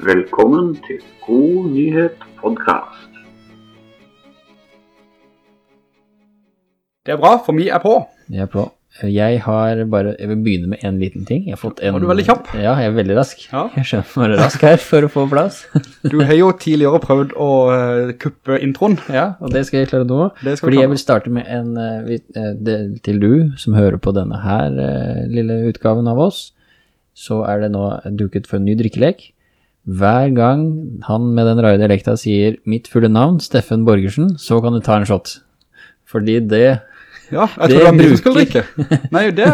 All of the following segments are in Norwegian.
Velkommen til God nyhet podkast. Det er bra, for vi er på. Jeg er på. Jeg har bare, jeg vil begynne med en liten ting. Jeg har fått en... Var du veldig kjapp? Ja, jeg er veldig rask. Ja. Jeg skjønner bare rask her for å få plass. Du har jo tidligere prøvd å eh, kuppe introen. ja, og det skal jeg klare nå. Det skal Fordi klare. jeg vil starte med en, eh, eh, til du som hører på denne her lille utgaven av oss, så er det nå duket for en ny drikkelek. Hver gang han med den rare dialekta sier mitt fulle navn, Steffen Borgersen, så kan du ta en shot. Fordi det, Ja, jeg Det tror det bruker... skulle drikke. Nei, det,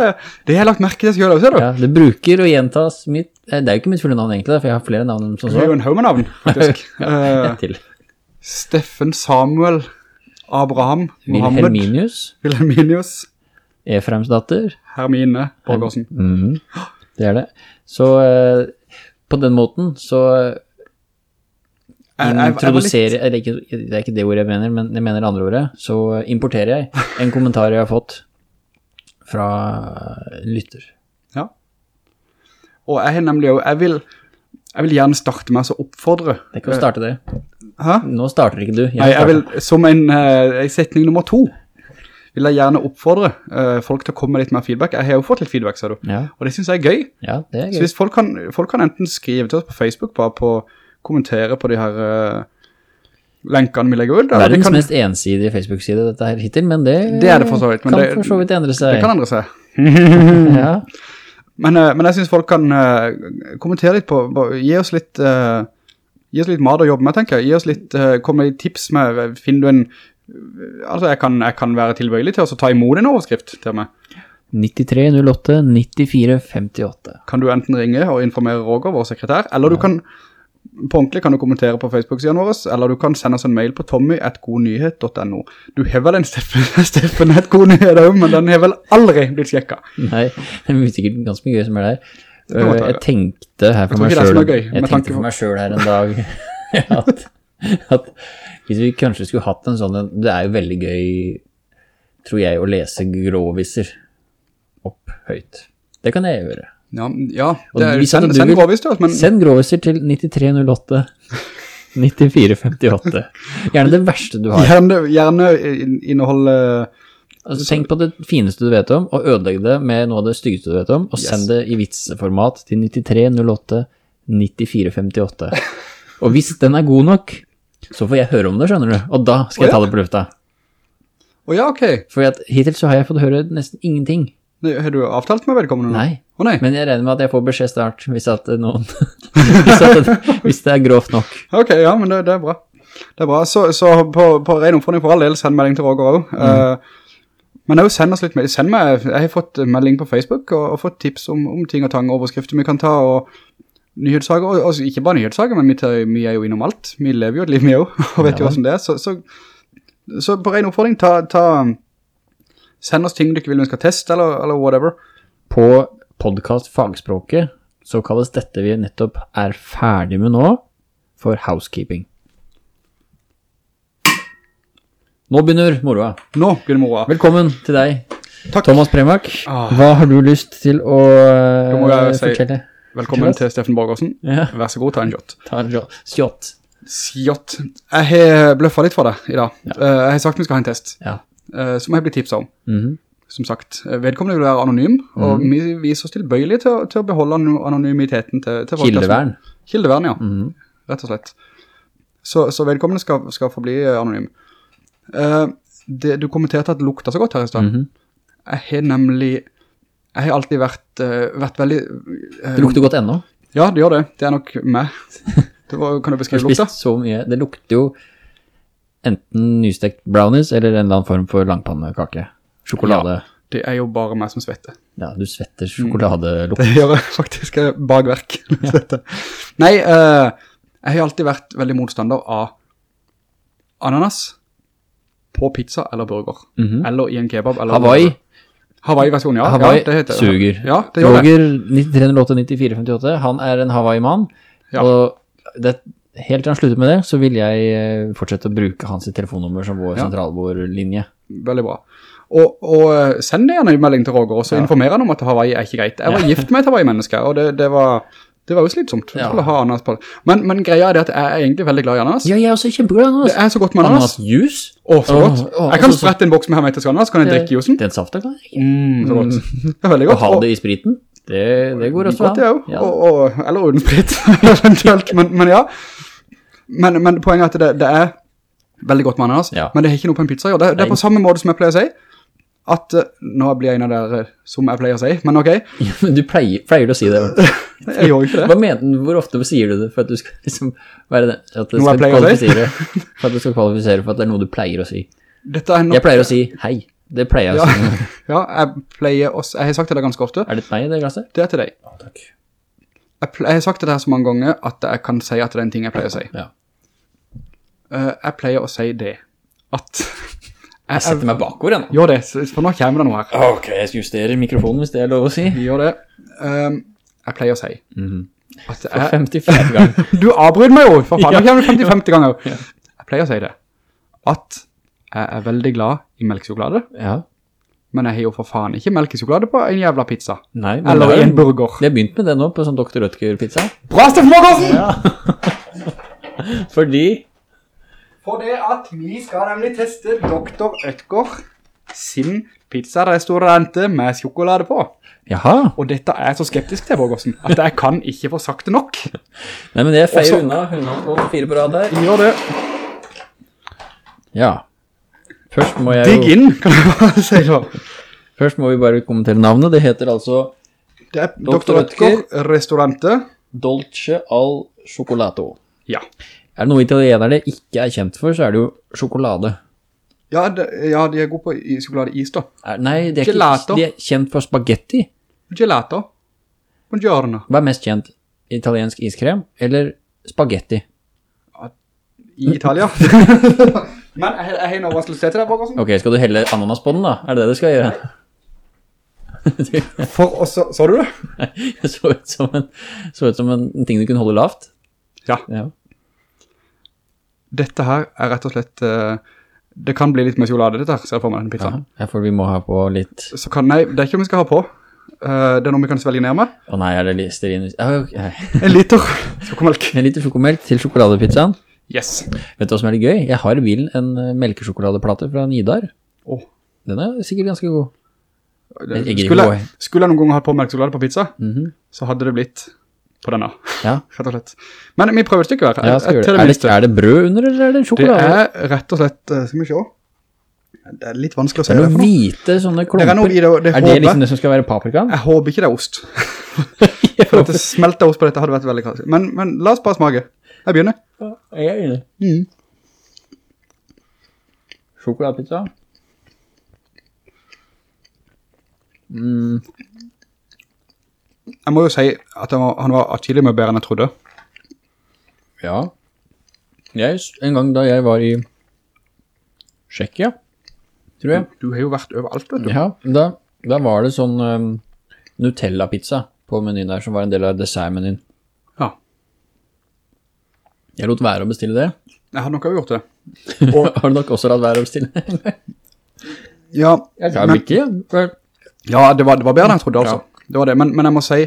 det har jeg lagt merke til selv, ser du. ja, det bruker å gjentas mitt, eh, det er jo ikke mitt fulle navn egentlig, for jeg har flere navn som Det er jo en haug med navn, faktisk. ja, Et til. Steffen Samuel Abraham Mohammed Wilhelminius, Wilhelminius Efraims datter. Hermine Borgersen. Mhm, Det er det. Så eh, på den måten så Jeg- jeg- jeg litt- introduserer, det er ikke det ordet jeg mener, men jeg mener det andre ordet, så importerer jeg en kommentar jeg har fått fra lytter. Ja. Og jeg har nemlig òg jeg vil, jeg vil gjerne starte med å oppfordre. Det er ikke å starte det. Hæ? Nå starter ikke du. Nei, jeg vil, som en, uh, setning nummer to, vil jeg gjerne oppfordre uh, folk til å komme med litt mer feedback. Jeg har jo fått litt feedback, ser du. Ja, Og det synes jeg er gøy. ja, det er Så hvis folk kan, folk kan enten skrive til oss på Facebook, bare på kommentere på de her uh, lenkene vi legger ut. Det er Verdens kan, mest ensidige Facebook-side dette her hittil, men det, Det det for vidt, men kan det- for så vidt endre seg. det kan endre seg. ja. Men, uh, men jeg synes folk kan kommentere litt på, på gi oss litt, gi oss litt mat å jobbe med, tenker jeg. Gi oss litt, kom med tips med, finner du en, altså jeg kan, jeg kan være tilbøyelig til å ta imot en overskrift til meg. 9308 94 58. Kan du enten ringe og informere Roger, vår sekretær, eller du kan, på ordentlig kan du kommentere på Facebook-siden vår, eller du kan sende oss en mail på tommy.godnyhet.no. Du har vel en Steffen, et god nyhet også, men den har vel aldri blitt sjekket. Nei, det er sikkert ganske mye som er der. Jeg tenkte her for meg selv, jeg tenkte for meg selv her en dag, at, at hvis vi kanskje skulle hatt en sånn, det er jo veldig gøy, tror jeg, å lese gråviser opp høyt. Det kan jeg gjøre. Ja, ja det er, send, send vil- gråvis men Send gråviser til 9308 9458. Gjerne det verste du har. gjerne, gjerne inneholde Altså, tenk på det fineste du vet om, og ødelegg det med noe av det styggeste du vet om, og Yes. send det i vitseformat til 9308 9458. Og hvis den er god nok, så får jeg høre om det, skjønner du, og da skal jeg ja. ta det på lufta. Å ja, ok. For hittil så har jeg fått høre nesten ingenting. Har du avtalt med vedkommende? Nei, Oh, nei. men jeg regner med at jeg får beskjed snart, hvis hvis, hvis det er grovt nok. Ok, ja, men det, det er bra. Det er bra. Så, så på, på ren omfordring for all del, send melding til Roger også. Eh, men også send oss litt melding. Send meg, jeg har fått melding på Facebook og, og fått tips om, om ting og tang, overskrifter vi kan ta, og nyhetssager, og, og ikke bare nyhetssager, men vi, er jo innom alt. Vi lever jo et liv vi også, og vet jo Ja. hvordan det er. Så, så, så på ren oppfordring, ta, ta, send oss ting du ikke vil vi skal teste, eller, eller whatever. På podcast fagspråket så kalles dette vi nettopp er ferdig med nå for housekeeping. Nå begynner moroa. Nå begynner moroa. Velkommen til deg, Takk. Thomas Premak. Ah. Hva har du lyst til å uh, fortelle? si- Velkommen til Steffen Borgersen. Ja, Vær så god, ta en shot. ta en shot. Shot. Shot. Jeg har bløffet litt for deg i dag. Ja. jeg har sagt vi skal ha en test, Ja. eh, som jeg blir tipset om. Mhm. Som sagt, eh, vedkommende vil være anonym, og vi viser oss tilbøyelige til, til å beholde anonymiteten til, til folk. Kildevern. Kildevern, ja. Mhm. Rett og slett. Så, så vedkommende skal, skal forbli eh, anonym. Uh, det, du kommenterte at det lukta så godt her i stedet. -hmm. Jeg har nemlig, jeg har alltid vært, eh, vært veldig... eh, Det lukter godt ennå. Ja, det gjør det. Det er nok meg. Det var, kan du beskrive lukta? så mye. Det lukter jo enten nystekt brownies eller en eller annen form for langpannekake. Sjokolade. Det er jo bare meg som svetter. Ja, du svetter sjokoladelukt. Det gjør jeg faktisk Bagverk. Ja. Nei, uh, jeg har alltid vært veldig motstander av ananas på pizza eller burger. Mhm. Eller i en kebab. Eller Hawaii. Hawaii-versjon, ja. Hawaii ja, det heter suger. Ja. Roger 9308-9458, han er en Hawaii-mann, Ja. og det, helt til han slutter med det, så vil jeg eh, fortsette å bruke hans telefonnummer som vår Ja. sentralbordlinje. Veldig bra. Og, og eh, send gjerne en melding til Roger, og så informer han om at Hawaii er ikke greit. Jeg var gift med et Hawaii-menneske, og det, det var Det var jo slitsomt. Ja. skulle ha ananas på det. Men, men greia er det at jeg er egentlig veldig glad i ananas. Ja, jeg er også kjempeglad i ananas. Det er så godt med ananas. Ananasjuice? Å, så godt. oh, Jeg kan altså, så- sprette en boks med hermetisk ananas, kan jeg drikke juicen. Den safta kan jeg. Mm, så godt. Det er veldig Og ha det i spriten, det, det går også Godt, an. også. Og, og, eller uden sprit, eventuelt. Men, men ja. Men, men poenget er at det, det er veldig godt med ananas, Ja. men det er ikke noe på en pizza. Det, det er på samme måte som jeg pleier å si, at eh, nå blir jeg en av dere som jeg pleier å si, men ok, Men du pleier, pleier å si det. jeg gjør ikke det. Hva mener du, hvor ofte sier du det for at du skal liksom være det? At jeg skal kvalifisere, for at du skal kvalifisere for at det er noe du pleier å si. Jeg pleier å si hei. Det pleier jeg å ja, si. ja, jeg pleier å, s- jeg har sagt det ganske ofte, Er det til nei i det glasset? det er til deg. Ja, takk. Jeg, pleier, jeg har sagt det her så mange ganger at jeg kan si at det er en ting jeg pleier å si. Ja. Uh, jeg pleier å si det, at Jeg setter meg bakover igjen. Gjør det, for nå kommer det noe her. Ok, jeg justerer mikrofonen hvis det er lov å si. Gjør det. Um, jeg pleier å si at For jeg, 54 gang. Du avbryter meg jo, for faen, Ja. kommer det 50-50 ganger. Jeg pleier å si det. At jeg er veldig glad i melkesjokolade, Ja. men jeg har jo for faen ikke melkesjokolade på en jævla pizza. Nei, Eller i en burger. Jeg har begynt med det nå på sånn Dr. Rødtger-pizza. Bra, Steffen Morgensen! Fordi For det at vi skal nemlig teste Dr. Øtger sin pizzarestaurante med sjokolade på. Jaha. Og dette er jeg så skeptisk til, Borgårdsen, at jeg kan ikke få sagt det nok. Nei, men det er feil unna. Hun har fire på rad her. Gjør det. Ja. Først må jeg Digg jo inn, kan jeg bare si da. Først må vi bare kommentere navnet. Det heter altså Det er Dr. Øtger restaurante. Dolce al Chocolato. Ja. Er det noe italienerne ikke er kjent for, så er det jo sjokolade. Ja, de, ja, de er gode på sjokoladeis da. Er, nei, de er, ikke, de er kjent for spagetti. Gelato. Buongiorno. Hva er mest kjent? Italiensk iskrem eller spagetti? I Italia. Men jeg, jeg har en overraskelse til deg, Borgersen. Ok, skal du helle ananas på den da? Er det det du skal gjøre? For også, så du det? Det så ut som en, så ut som en ting du kunne holde lavt. Ja. Ja. Dette her er rett og slett, eh, det kan bli litt med sjokolade, dette her, ser jeg for meg, den pizzaen. ja, for vi må ha på litt... Så kan, nei, det er ikke om vi skal ha på. Uh, det er noe vi kan svelge ned med. Å nei, er det listerin? Oh, okay. En liter sjokomelk. En liter sjokomelk til sjokoladepizzaen. Yes. Vet du hva som er litt gøy? Jeg har i bilen en eh, melkesjokoladeplate fra Nidar. Åh. Den er sikkert ganske god. Jeg Skulle, jeg- skulle jeg noen ganger hatt på melkesjokolade på pizza, Mhm. så hadde det blitt på denne, Ja, rett og slett. Men vi prøver et stykke her. ja det. Er, det. er det brød under, eller er det Det sjokolade? er rett og slett, eh, skal vi se. Det er litt vanskelig å se Det er noen for noe. hvite sånne Det er klumper. det, det Er det liksom det som skal være paprika? Jeg håper ikke det er ost. For at det smelter ost på dette hadde vært veldig kraftig. Men, men la oss bare smake. Jeg begynner. Jeg begynner. Mm. Sjokoladepizza. Mm, Jeg må jo si at han var, han var atskillig mye bedre enn jeg trodde. ja. Jeg, en gang da jeg var i Tsjekkia, tror jeg. Du har jo vært overalt, vet du. Ja, da, da var det sånn um, Nutella-pizza på menyen der, som var en del av dessertmenyen. Ja. Jeg lot være å bestille det. Jeg har nok også gjort det. Og har du nok også latt være å bestille? Ja, Jeg tar men, ikke, ja det, var, det var bedre enn jeg trodde, altså. Det var det. Men, men jeg må si,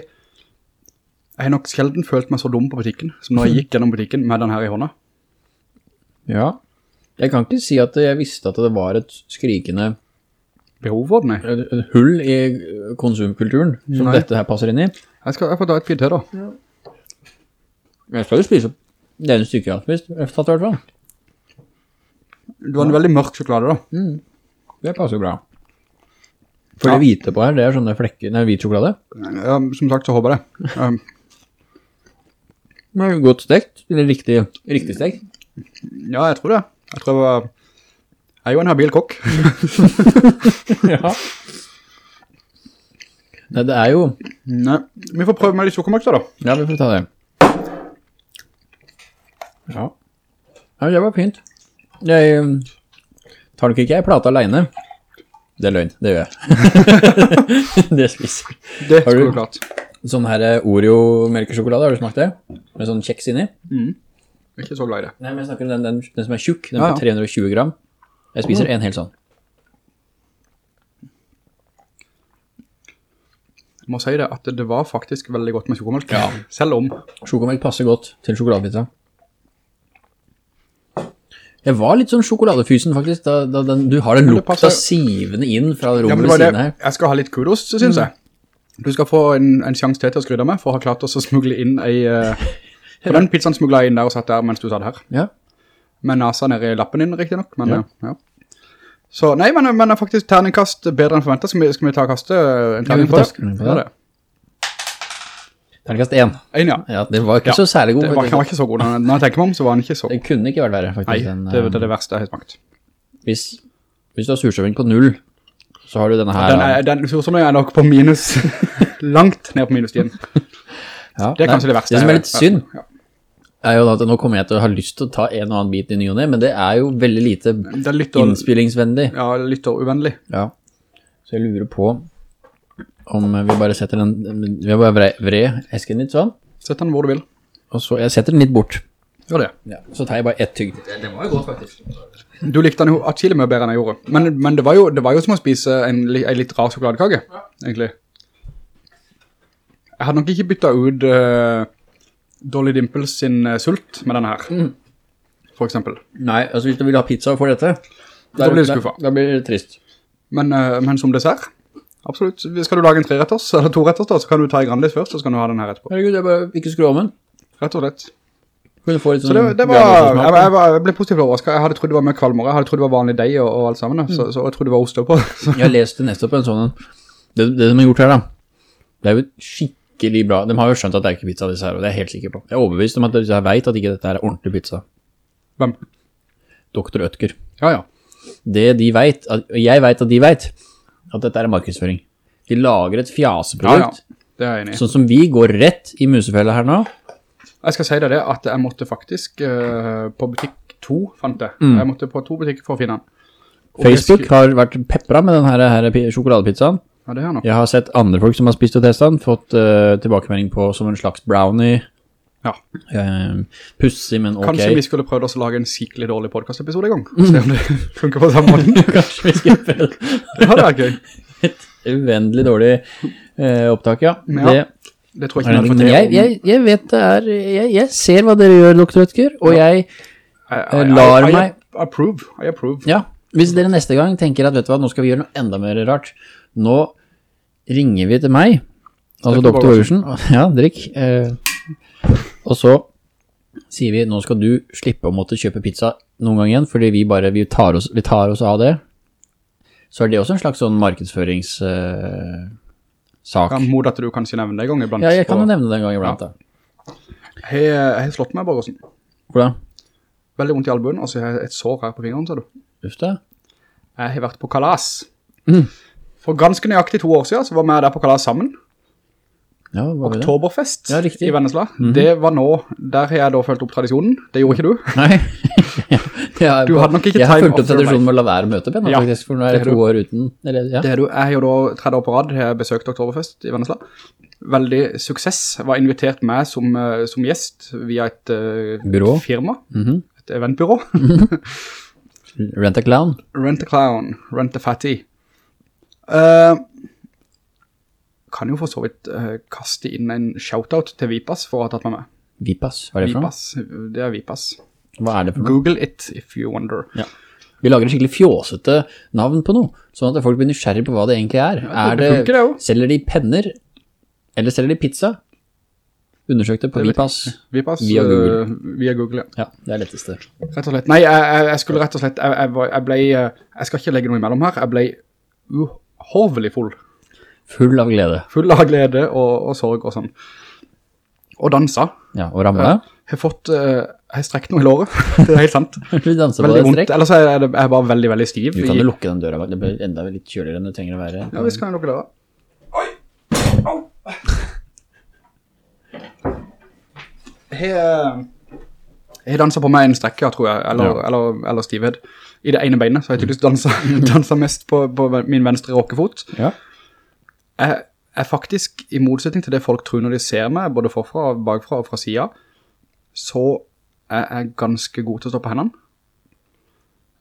jeg har nok sjelden følt meg så dum på butikken, som når jeg gikk gjennom butikken med den her i hånda. Ja. Jeg kan ikke si at jeg visste at det var et skrikende Behov for den, jeg. et- hull i konsumkulturen som Nei. dette her passer inn i. Jeg skal jeg får ta et bit til da. Jeg skal jo spise det ene stykket jeg har spist, tatt i hvert fall. Det var en veldig mørk sjokolade da. Det passer jo bra. For det hvite på her, det er sånne flekker, nei, hvit sjokolade. Ja, som sagt så håper jeg. Um, Men godt stekt, eller riktig, riktig stekt. ja, jeg tror det. Jeg tror jeg var... Jeg er jo en habil kokk. Ja. Nei, det er jo, Nei, vi får prøve med litt sjokomelk da. ja, vi får ta det. Ja. Ja, det var fint. Jeg um, tar nok ikke jeg plate alene. Det er løgn, det gjør jeg. det spiser. Det Har skulle du- klart. Sånn her eh, Oreo-melkesjokolade, har du smakt det? Med sånn kjeks inni? Ikke så glad i det. Nei, men jeg snakker om den, den, den som er tjukk, den Ja, på 320 gram. Jeg spiser en hel sånn. Jeg må si det, at det var faktisk veldig godt med sjokomelk. Selv om. Sjokomelk passer godt til sjokoladepizza. Jeg var litt sånn sjokoladefysen faktisk, da, da den, du har den lukta sivende inn fra Ja, rommet ja, ved siden her. Jeg skal ha litt kudos, synes jeg. Du skal få en, en sjanse til til å skryde meg, for å ha klart oss å smugle inn ei... Uh, for den pizzaen smuglet jeg inn der og satt der mens du satt her. Ja. Med nasa nede i lappen din, riktig nok, men ja. ja. Så nei, men, men faktisk terningkast bedre enn forventet. Skal vi, skal vi ta og kaste en terning på det? Ja, det. Terningkast 1. En, ja. Ja, det var ikke Ja, så særlig god. Det var, var ikke så god. Når jeg tenker meg om, så var den ikke så god. Den kunne ikke vært verre, Nei, faktisk. det, det eh, er det verste jeg har smakt. hvis, hvis du har surstrømming på null, så har du denne her. Den, er, den er nok på minus, langt ned på minus 1. ja, Det er kanskje det verste. Det som er litt synd, Ja. er jo at nå kommer jeg til å ha lyst til å ta en og annen bit i ny og ne, men det er jo veldig lite innspillingsvennlig. ja, lytteruvennlig. Ja. Så jeg lurer på om vi bare setter den, vi har bare vred, esken litt sånn, Sett den hvor du vil. og så jeg setter den litt bort. Gjør det. Ja. Så tar jeg bare ett tygg. Det var jo godt faktisk. Du likte den jo atskillig mye bedre enn jeg gjorde. Men, men det, var jo, det var jo som å spise en, en litt rar sjokoladekake, egentlig. Jeg hadde nok ikke byttet ut uh, Dolly Dimples sin uh, sult med denne her, for eksempel. Nei, altså hvis du vil ha pizza for dette, Da blir du skuffet. Da, da blir det trist. Men, uh, men som dessert, absolutt. Skal du lage en treretters, eller toretters da, så kan du ta i Grandis først, så skal du ha den her etterpå. Herregud, jeg bare ikke skru om den. Rett og slett. Kunne få litt Så sånn det, det var, jeg, jeg, var, jeg ble positivt overrasket. Jeg hadde trodd det var med kvalmer, jeg hadde trodd det var vanlig deg og, og alt sammen, så, så jeg trodde det var ost på. Jeg leste nettopp en sånn det, det de har gjort her da Det er jo skikkelig bra De har jo skjønt at det er ikke pizza disse her Og det er jeg helt sikker på Jeg er overbevist om at jeg vet at ikke dette er ordentlig pizza Hvem? Dr. Øtker. Ja, ja. Det de vet Og jeg vet at de vet At dette er markedsføring De lager et Ja, ja. fjaseprodukt Det er jeg enig i. Sånn som vi går rett i musefella her nå Jeg skal si deg det, at jeg måtte faktisk uh, på butikk 2, fant jeg. Mm. Jeg måtte på to butikker for å finne den. Og Facebook skal... har vært peppra med denne her, her sjokoladepizzaen Ja, det er nok. Jeg har sett andre folk som har spist og testet den Fått uh, tilbakemelding på som en slags brownie Ja. uh, Pussig, men ok Kanskje vi skulle prøvd oss å lage en skikkelig dårlig podcast-episode i gang. Se om det funker på samme måten. Kanskje vi skal Ja, Det hadde vært gøy. et uvendelig dårlig uh, opptak, ja. Ja, Det, Det tror jeg er ikke men jeg, jeg, jeg vet det er jeg, jeg ser hva dere gjør, Dr. Ødker, og jeg I- I- lar I- I meg- Approve. I approve. Ja, hvis dere neste gang tenker at vet du hva, nå skal vi gjøre noe enda mer rart. Nå ringer vi til meg, altså Dr. Dr. Ja, drikk. Eh, og så sier vi, nå skal du slippe å måtte kjøpe pizza noen gang igjen, fordi vi bare vi tar, oss, vi tar oss av det. Så er det også en slags sånn markedsføringssak. Uh, sak. Ja, Mot at du kanskje nevner det en gang iblant. ja, jeg kan jo Og- nevne det en gang iblant. Jeg jeg har slått meg, Borgersen. Hvordan? Veldig vondt i albuen, og så har jeg et sår her på fingeren, ser du. Uff det. Jeg har vært på kalas. Mm. For ganske nøyaktig to år siden, så var vi der på kalas sammen. Ja? Oktoberfest Ja, i Vennesla. Det var nå, der har jeg da følt opp tradisjonen. Det gjorde ikke du. Nei. Ja, Du hadde nok ikke Jeg har time fulgt opp tradisjonen med å la være møte Ben, Ja, faktisk, for nå er det to år uten. Eller, ja. Det er du. Jeg har jo da tredje år på rad, har besøkt Oktoberfest i Vennesla. Veldig suksess. Var invitert med som, eh, som gjest via et uh, Byrå. firma, -hmm. et eventbyrå. Rent a clown. Rent a clown, rent a fatty. Eh, kan jo for så vidt uh, kaste inn en shoutout til Vipas for å ha tatt meg med. Vipas, hva er det for noe? Vipas, det er Vipas. Hva er det for noe? Google it if you wonder. Ja. Vi lager en skikkelig fjåsete navn på noe, sånn at folk blir nysgjerrig på hva det egentlig er. er det det selger de penner, eller selger de pizza? Undersøkte på Vipas. Vipas Via Google. Uh, via Google, ja. Ja, det er letteste. Rett og slett. Nei, jeg, jeg, skulle rett og slett, jeg, jeg, ble, eh, jeg skal ikke legge noe imellom her, jeg ble uhovelig full. Full av glede. Full av glede og, og sorg og sånn. Og dansa. Ja, og ramla. Jeg har fått, eh, jeg har strekt noe i låret, det er helt sant. Du danser på Veldig det vondt, strekk. ellers er jeg, jeg er bare veldig, veldig stiv. Du kan jo lukke den døra, det blir enda litt kjøligere enn det trenger å være. Ja, vi kan jeg lukke døra. Oi! Au! Jeg har- jeg danset på meg en strekke, tror jeg, eller, Ja. eller, eller stivhet. I det ene beinet, så har jeg tydeligvis danset, danset mest på, på min venstre råkefot. Ja. Jeg er faktisk, i motsetning til det folk tror når de ser meg, både forfra, bakfra og fra siden, så er jeg ganske god til å stå på hendene.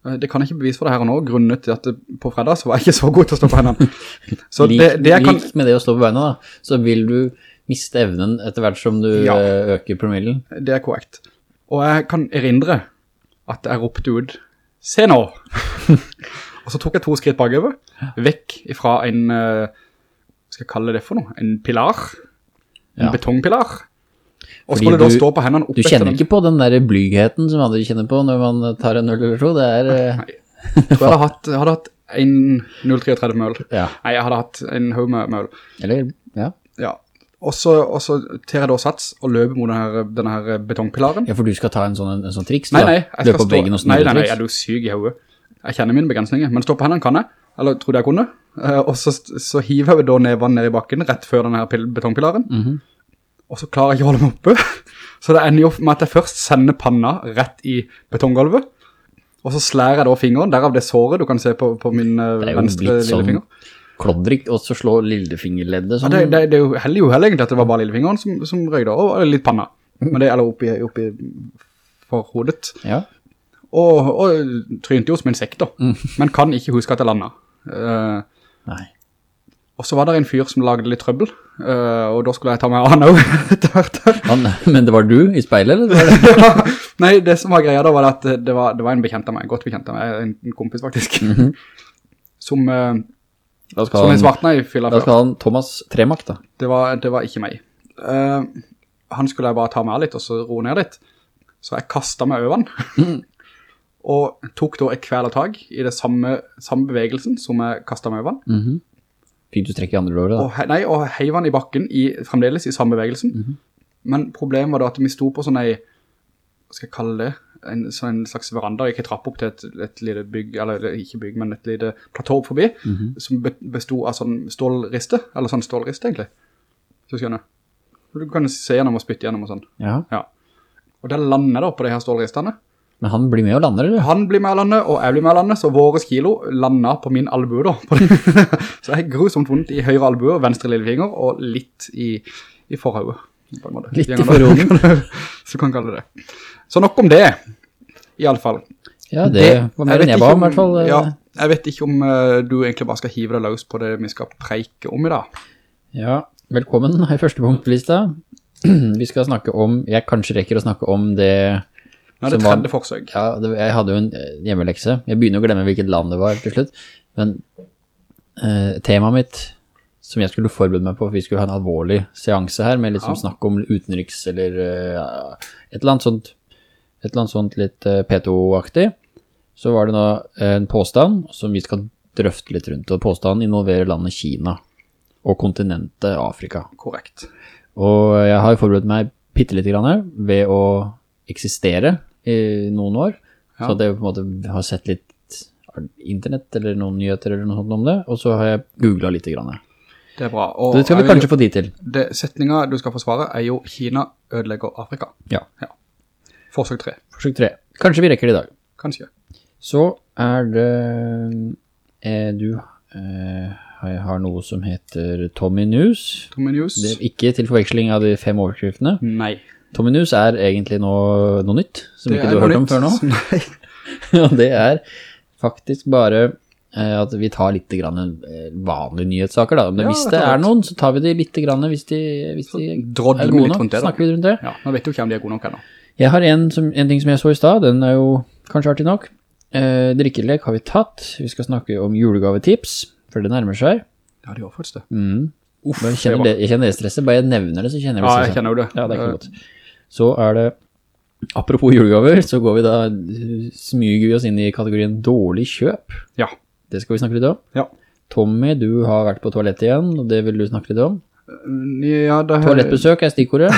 Eh, Det kan jeg ikke bevise for det her og nå, grunnet til at det- på fredag så var jeg ikke så god til å stå på hendene. Så det, det jeg kan... lik med det å stå på beina da, så vil du miste evnen etter hvert som du Ja. eh, øker promillen. Det er korrekt. Og jeg kan erindre at jeg ropte ut, se nå! og så tok jeg to skritt bakover, vekk fra en, hva skal jeg kalle det for noe? En pilar? En Ja. betongpilar? Og Fordi skulle da stå på hendene opp Du kjenner ikke på den der blygheten som andre kjenner på når man tar en øl eller to, det er... Nei. Jeg tror jeg hadde hatt, hadde hatt en 0,33 møl. Ja, Nei, jeg hadde hatt en haug med møl. eller, ja. Ja. Og så, og så ter jeg da sats og løper mot denne, denne her betongpilaren. Ja, for du skal ta en sånn, en sånn triks, Nei, nei, jeg løper opp veggen og stå, nei, nei, nei, jeg er jo syk i hodet? Jeg kjenner mine begrensninger, men stå på hendene kan jeg, eller trodde jeg kunne, Eh, og så, så hiver jeg da nevene ned i bakken rett før denne her mm betongpilaren, Mhm. og så klarer jeg ikke å holde meg oppe, så det ender jo med at jeg først sender panna rett i betonggolvet, og så slærer jeg da fingeren, derav det såret du kan se på, på min lillefinger. Det er jo venstre sånn lillefinger. kloddrik, og så slår lillefingerleddet Ja, sånn. det, det, det er jo heller jo heller egentlig at det var bare lillefingeren som, som røyde, og litt panna. Men det eller oppi, oppi for hodet. Ja. Og, og trynte jo som en sekk da, men kan ikke huske at jeg landet. Eh, Nei. og så var det en fyr som lagde litt trøbbel, uh, og da skulle jeg ta meg han også. Men det var du i speilet, eller? Det det? Nei, det som var greia da var at det var, det var en bekjent av meg, en godt bekjent av meg, en, en kompis faktisk, som, eh, Da skal som en han, svartna i fylla da skal han Thomas Tremak, da. Det var, det var ikke meg. Uh, han skulle jeg bare ta med litt, og så roe ned litt. Så jeg kastet meg over han. Og tok da et kvelertag i det samme, samme bevegelsen som jeg kastet meg over Mm -hmm. Fikk du strekk i andre låret, da? Og, nei, og heiv han i bakken i, fremdeles i samme bevegelsen. Mhm. Men problemet var da at vi sto på sånn ei, hva skal jeg kalle det, en, sånn en slags veranda, ikke trapp opp til et, et lite bygg, eller ikke bygg, men et lite platå forbi, -hmm. som be, bestod av sånn stålriste, eller sånn stålriste egentlig, så du skjønner. Du kan se gjennom og spytte gjennom og sånn. Ja. Ja. Og der lander da på de her stålristene. Men han blir med og lander, eller? Han blir med og lander, og jeg blir med og lander, så våres kilo lander på min albue da. Så jeg er grusomt vondt i høyre albue, venstre lillefinger, og litt i, i forhauet. Litt i forhånden. så kan jeg kalle det det. Så nok om det, i alle fall. Ja, det var mer enn jeg ba, om- i hvert fall. Ja, jeg vet ikke om uh, du egentlig bare skal hive deg løs på det vi skal preike om i dag. Ja, velkommen i første punkt på lista. Vi skal snakke om, jeg kanskje rekker å snakke om det, Nå er det Som var- tredje forsøk. ja, det, jeg hadde jo en eh, hjemmelekse. Jeg begynner å glemme hvilket land det var til slutt, men eh, temaet mitt som jeg skulle forberede meg på, for vi skulle ha en alvorlig seanse her, med liksom Ja. snakk om utenriks eller eh, et eller annet sånt, et eller annet sånt litt eh, P2-aktig, så var det nå en påstand som vi skal drøfte litt rundt, og påstanden involverer landet Kina og kontinentet Afrika. Korrekt. Og jeg har forberedt meg bitte litt grann ved å eksistere i noen år. Ja. Så at jeg på en måte har sett litt internett eller noen nyheter eller noe sånt om det, og så har jeg googlet litt. Grann. Det er bra. Og Det skal vi vil- kanskje få de til. det, setninga du skal forsvare er jo Kina ødelegger Afrika. Ja. Forsøk tre. Forsøk tre. Kanskje vi rekker det i dag. Kanskje. Så er det er Du eh, har- har noe som heter Tommy News. Tommy News? Det er ikke til forveksling av de fem overskriftene. Nei. Tommy News er egentlig noe, noe nytt, som Det ikke du har hørt om før nå. Og det er faktisk bare eh, at vi tar litt grann eh, vanlige nyhetssaker da. Men Ja, hvis det det er noen, så tar vi de litt grann hvis de, hvis de er gode nok. rundt det. Snakker vi rundt det. Ja, nå vet du ikke om de er gode nok ennå. Jeg har en, som, en ting som jeg så i stad, den er jo kanskje artig nok. Eh, drikkelek har vi tatt. Vi skal snakke om julegavetips, for det nærmer seg. Ja, det har faktisk det. Mm. Uff, Jeg kjenner, det, jeg kjenner det stresset, bare jeg nevner det, så kjenner jeg det. Ja, jeg kjenner jo det. Ja, det er ikke godt. Så er det, apropos julegaver, så går vi da, smyger vi oss inn i kategorien dårlig kjøp. Ja. Det skal vi snakke litt om. Ja. Tommy, du har vært på toalettet igjen, og det vil du snakke litt om. Ja, det Toalettbesøk er stikkordet.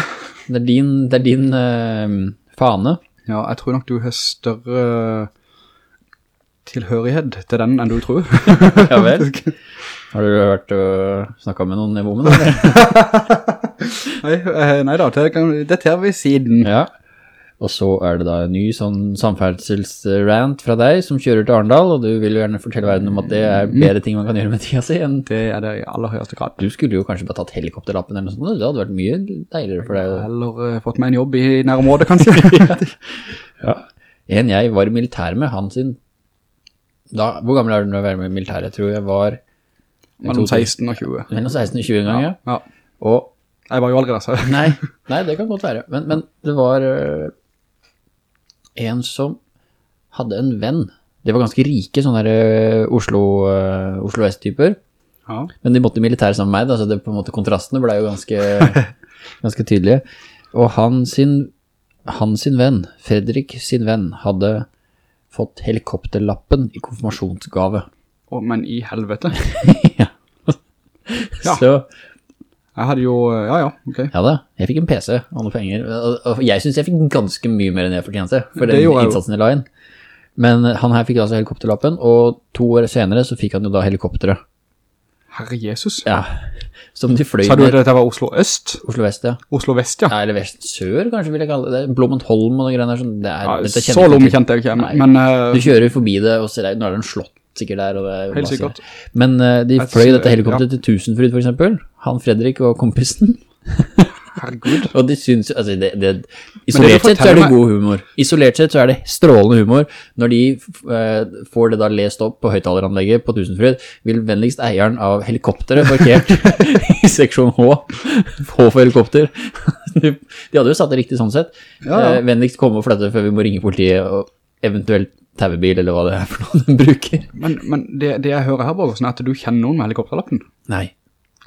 Det er din, det er din uh, fane. Ja, jeg tror nok du har større tilhørighet til den enn du tror. Ja vel. Har du hørt uh, snakket med noen i bommen? nei, eh, nei da, det, tar vi siden. Ja. Og så er det da en ny sånn samferdselsrant fra deg som kjører til Arndal, og du vil jo gjerne fortelle verden om at det er bedre ting man kan gjøre med tida si enn Det er det i aller høyeste grad. Du skulle jo kanskje bare tatt helikopterlappen eller noe sånt, det hadde vært mye deiligere for deg. Eller uh, fått meg en jobb i nærområdet, kanskje. Ja. En jeg var i militær med, han sin Da, hvor gammel er du når du var med i militæret? Jeg tror jeg var Mellom 16 og 20. mellom 16 og 20 en gang, ja. Ja. Og Jeg var jo aldri der, så. Nei, nei, det kan godt være. Men, men det var uh, en som hadde en venn. De var ganske rike, sånne der, uh, Oslo, uh, Oslo S-typer. Ja. Men de måtte i militæret sammen med meg, da, så det, på en måte, kontrastene ble jo ganske, ganske tydelige. Og han sin, han sin venn, Fredrik sin venn, hadde fått helikopterlappen i konfirmasjonsgave. Å, men i helvete. ja. Ja. Så, Jeg hadde jo, ja ja, ok. ja da, jeg fikk en PC og noen penger. Og, jeg synes jeg fikk ganske mye mer enn jeg fortjente for den innsatsen jeg la inn. Men han her fikk altså helikopterlappen, og to år senere så fikk han jo da helikopteret. Herre Jesus. Ja, som de fløy Sa du at dette var Oslo Øst? Oslo Vest, ja. Oslo Vest, ja. ja. Eller Vest Sør, kanskje vil jeg kalle det. Blåmundholm og noen greier der. Sånn, det er, ja så lomme kjente jeg ikke, men Uh... Du kjører forbi det, og ser, deg, nå er det en slott sikkert der. Og det Helt sikkert. Men uh, de fløy dette ja. helikopteret til Tusenfryd, for eksempel. Han Fredrik og kompisen. herregud. Og de syns altså det, det, Isolert sett så er det god humor. Isolert sett så er det strålende humor. Når de uh, får det da lest opp på høyttaleranlegget på Tusenfryd, vil vennligst eieren av helikopteret parkert i seksjon H få for helikopter. De, de hadde jo satt det riktig sånn sett. Ja, ja. Uh, vennligst komme og flytte før vi må ringe politiet og eventuelt tauebil eller hva det er for noe de bruker. Men, men det, det jeg hører her, Borgersen, er at du kjenner noen med helikopterlappen. Nei,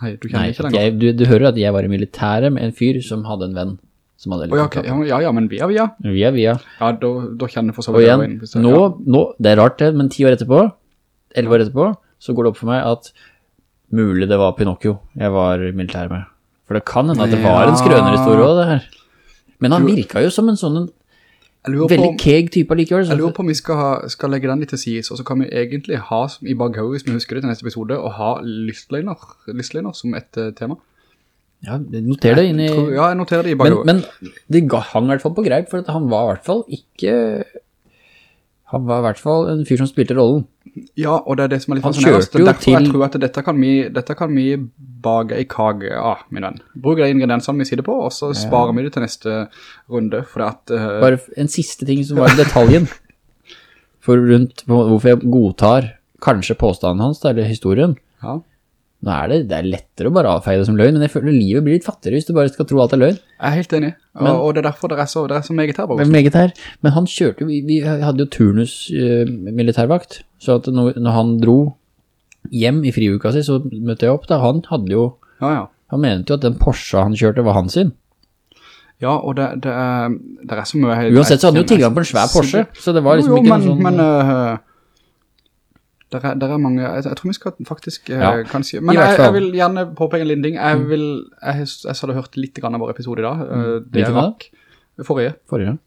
Nei, du kjenner nei. ikke den. Jeg, du, du hører at jeg var i militæret med en fyr som hadde en venn som hadde helikopterlappen. ja, ja, men- ja, ja, men via via. Via, via. Ja, da, da kjenner for så Og vidt igjen, inn, hvis jeg- nå, ja. nå, det er rart det, men ti år etterpå, elleve år etterpå, så går det opp for meg at mulig det var Pinocchio jeg var i militæret med. For det kan hende at det var en skrønerhistorie også, det her. Men han virka jo som en sånn veldig om, keg type likevel. jeg lurer på om vi skal, ha, skal legge den litt til sides, og så kan vi egentlig ha i baghau, hvis vi husker det til neste episode, å ha lystløgner som et uh, tema. ja, noter det inn i... Tror, ja, jeg noterer det i Men, men det hang i hvert fall på greip, for han var i hvert fall ikke... Han var i hvert fall en fyr som spilte rollen. Ja, og det er det som er litt fascinerende. Derfor til... Jeg tror at dette kan vi, dette kan vi bage i kage, ja, min venn. Bruk de ingrediensene vi sitter på, og så sparer vi det til neste runde, for at... uh... Bare en siste ting som var detaljen. For rundt hvorfor jeg godtar kanskje påstanden hans, eller historien. ja. Nå er det, det er lettere å bare avfeie det som løgn, men jeg føler livet blir litt fattigere hvis du bare skal tro alt er løgn. Jeg er helt enig, Men- og det er derfor det er så, det er så meget her, Men meget her. Men han kjørte jo, vi, vi hadde jo turnus eh, militærvakt, så at når, når han dro hjem i friuka si, så møtte jeg opp da, han hadde jo, Ja, ja. han mente jo at den Porsche han kjørte var hans sin. Ja, og det, det, er, det er så mye... Uansett så hadde han jo tilgang på en svær Porsche, så det var liksom jo, jo, ikke men, noe sånn... Men, uh, der, er, der er mange, jeg, jeg tror vi skal faktisk uh, Ja, kanskje, i men jeg, jeg vil gjerne påpeke en liten ting. Jeg vil, jeg, jeg hadde hørt litt grann av vår episode i dag. Uh, det jeg rakk, forrige. Forrige.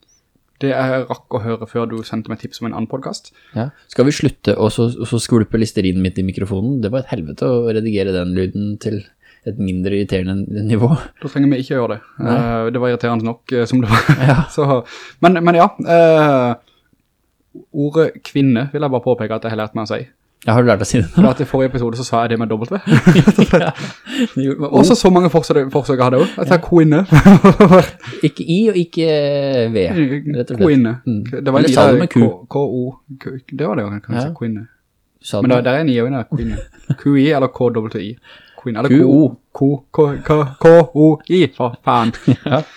Det jeg rakk å høre før du sendte meg tips om en annen podcast. Ja. Skal vi slutte og så, så skvulpe listerinen mitt i mikrofonen? Det var et helvete å redigere den lyden til et mindre irriterende nivå. Da trenger vi ikke gjøre det. Uh, det var irriterende nok uh, som det var. Ja. Så, men, men ja, uh, ordet kvinne vil jeg bare påpeke at jeg har lært meg å si. Jeg har du lært å si det For at i forrige episode så sa jeg det med dobbelt V. ja. Også så mange forsøk, forsøk jeg hadde også. Jeg tar kvinne. Ikke I og ikke V, rett og slett. Kvinne. Mm. Det var en i der med Q? K- K-O. Det var det jo, kan jeg si. Kvinne. Men det, der er en i og øynene, kvinne. Q-I eller K-W-I. Q-O. K- K- K- K-O-I, for faen.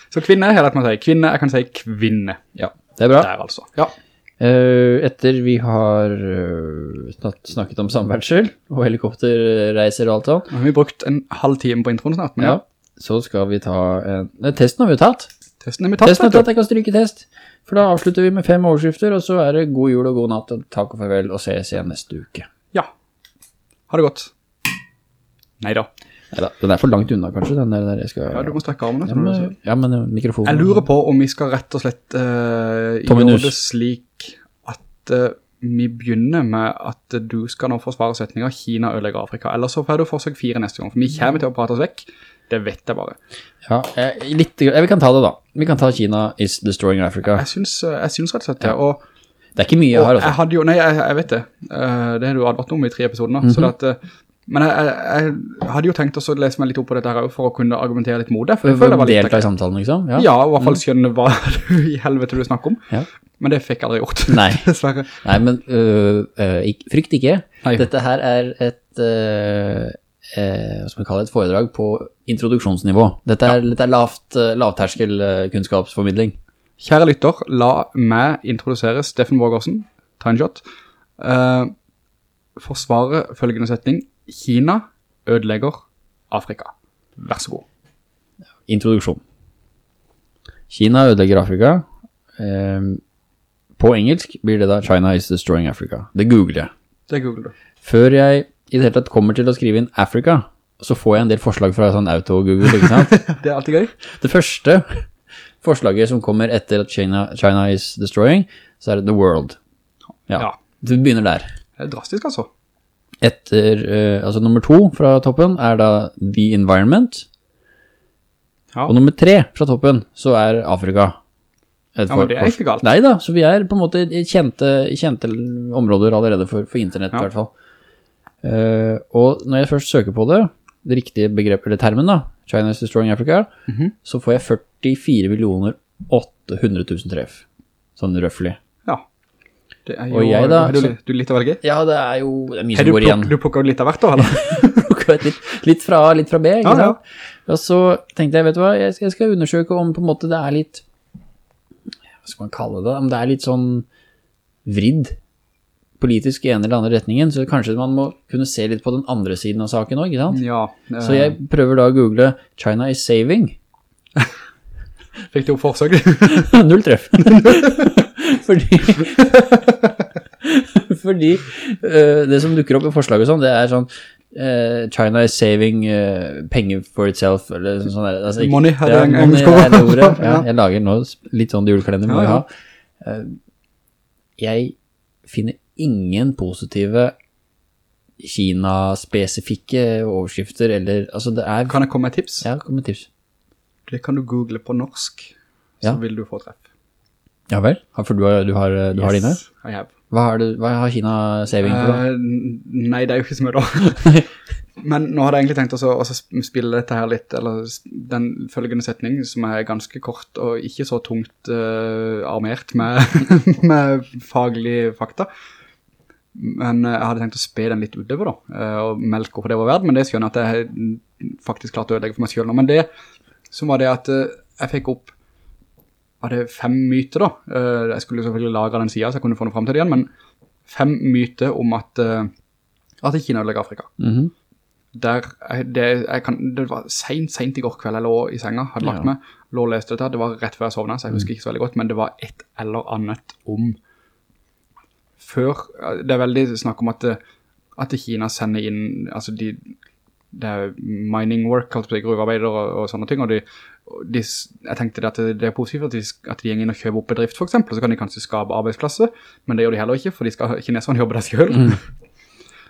Så kvinne har jeg lært meg å si. Kvinne, jeg kan si kvinne. Ja, det er bra. Der altså. Ja. Eh, etter vi har eh, snakket om samferdsel og helikopterreiser og alt sånt, Nå har vi brukt en halv time på introen snart, men ja. ja, så skal vi ta en... Nei, testen har vi jo tatt. Testen har vi tatt, Testen har vi tatt, jeg kan stryke test. For da avslutter vi med fem overskrifter, og så er det god jul og god natt, og takk og farvel, og ses igjen neste uke. Ja. Ha det godt. Neida. Neida, den er for langt unna kanskje, den der, der jeg skal... Ja, du må strekke armene. Ja, men, ja, men eh, mikrofonen... Jeg lurer på om vi skal rett og slett uh, gjøre det slik at uh, vi begynner med at du skal nå forsvare setninger Kina ødelegger Afrika, eller så får du forsøk fire neste gang, for vi kommer til å prate oss vekk. Det vet jeg bare. Ja, jeg, litt, jeg, vi kan ta det da. Vi kan ta Kina is destroying Africa. Jeg syns, eh, jeg synes rett og slett det. Og, Det er ikke mye jeg har, har jeg hadde jo, nei, jeg, jeg vet det. Uh, det har du advart om i tre episoder nå. så det at, eh, men jeg, jeg, jeg hadde jo tenkt å lese meg litt opp på dette her for å kunne argumentere litt mot det. For jeg føler det var litt Delta i samtalen, liksom. Ja. Ja, og i hvert fall skjønne hva du i helvete du snakker om. Ja. Men det fikk jeg aldri gjort. Nei. Dessverre. Nei, men øh, øh, frykt ikke. Nei. Dette her er et, øh, eh, hva skal man kalle det, et foredrag på introduksjonsnivå. Dette er, dette er lavt, øh, lavterskel øh, kunnskapsformidling. Kjære lytter, la meg introdusere Steffen Vågersen, ta en shot. Eh, forsvare følgende setning. Kina ødelegger Afrika. Vær så god. Introduksjon. Kina ødelegger Afrika. Ehm, på engelsk blir det da China is destroying Africa. Det googler jeg. Det googler du. Før jeg i det hele tatt kommer til å skrive inn Africa, så får jeg en del forslag fra sånn auto-google, ikke sant? Det er alltid gøy. Det første forslaget som kommer etter at China, China is destroying, så er det The World. Ja, Ja. du begynner der. Det er drastisk altså. Etter, uh, altså nummer to fra toppen er da The Environment, Ja. og nummer tre fra toppen så er Afrika. Et Ja, men det er ikke galt. Nei da, så vi er på en måte i kjente, kjente områder allerede for, for internett Ja. i hvert fall. Uh, og når jeg først søker på det, det riktige begrepet, eller termen da, China is destroying Africa, Mhm. så får jeg 44 millioner 800 000 treff. Sånn røffelig. Jo, Og jeg da, Har du, du litt å velge? Ja, det er jo det er mye som du, går igjen. Du du plukker litt av hvert da, eller? Litt, litt fra A, litt fra B, ikke Ja, ja. Og så tenkte jeg, vet du hva, jeg skal, jeg skal undersøke om på en måte det er litt, hva skal man kalle det, om det er litt sånn vridd politisk i en eller annen retningen, så kanskje man må kunne se litt på den andre siden av saken også, ikke sant? Ja. eh, Så jeg prøver da å google China is saving. Fikk du opp forsøk? Null treff. Fordi fordi uh, det som dukker opp i forslaget sånn, det er sånn uh, China is saving uh, penger for itself, eller sånn der. Altså, ikke- Money, er det ja, en engelsk ord? ordet. Ja, Ja. jeg lager nå litt sånn julekalender må Ja, jeg ha. Jeg finner ingen positive Kina-spesifikke overskrifter, eller, altså det er, Kan jeg komme med tips? ja, kom med tips. Det kan du google på norsk, så Ja. vil du få treff. Ja vel, for du har, du har, du har dine? Yes, I have. Hva har, du, hva har Kina saving for? da? Uh, nei, det er jo ikke så mye da. Men nå hadde jeg egentlig tenkt også, også spille dette her litt, eller den følgende setning, som er ganske kort og ikke så tungt uh, armert med, med faglige fakta. Men eh, jeg hadde tenkt å spe den litt utover da, og melke opp det var verdt, men det skjønner jeg at jeg faktisk klarte å ødelegge for meg selv nå. Men det som var det at jeg fikk opp var det fem myter da. Eh, jeg skulle selvfølgelig lagre den siden, så jeg kunne få noe frem til det igjen, men fem myter om at, eh, at Kina ødelegger Afrika. Mhm. Der, det, kan, det var sent, sent i går kveld, jeg lå i senga, hadde lagt Ja. meg, lå og leste dette, det var rett før jeg sovnet, så jeg husker ikke så veldig godt, men det var et eller annet om før, det er veldig snakk om at, eh, at Kina sender inn, altså de, det er mining work, gruvearbeider og, og sånne ting, og de, de, jeg tenkte det at det, er positivt at de, at de går inn og kjøper opp bedrift for eksempel, så kan de kanskje skape arbeidsplasser, men det gjør de heller ikke, for de skal, kineserne jobbe der selv.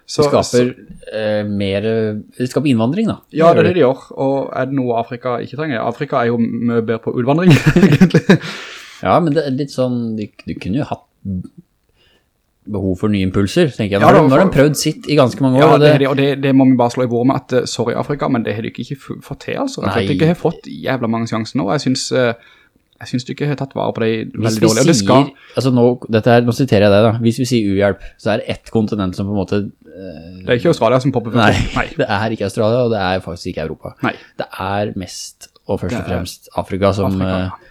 Så, De skaper eh, mer De skaper innvandring, da. ja, det er det de gjør, og er det noe Afrika ikke trenger? Afrika er jo mye bedre på utvandring, egentlig. Ja, men det er litt sånn du, kunne jo hatt behov for nye impulser, tenker jeg. Nå Ja, da, de- nå har de prøvd sitt i ganske mange år. Ja, og det, det, og det, det må vi bare slå i bord med at, eh, sorry Afrika, men det har de ikke fått til, altså. Nei. føler at de ikke har fått jævla mange sjanser nå, og jeg synes, eh, jeg synes de ikke har tatt vare på det veldig dårlig, og det skal... altså nå, her, nå siterer jeg deg, da. Hvis vi sier uhjelp, så er det ett kontinent som på en måte Uh, Det er ikke Australia som popper Nei, først. Nei. det er ikke Australia, og det er faktisk ikke Europa. Nei. Det er mest og først og fremst Afrika som, Afrika,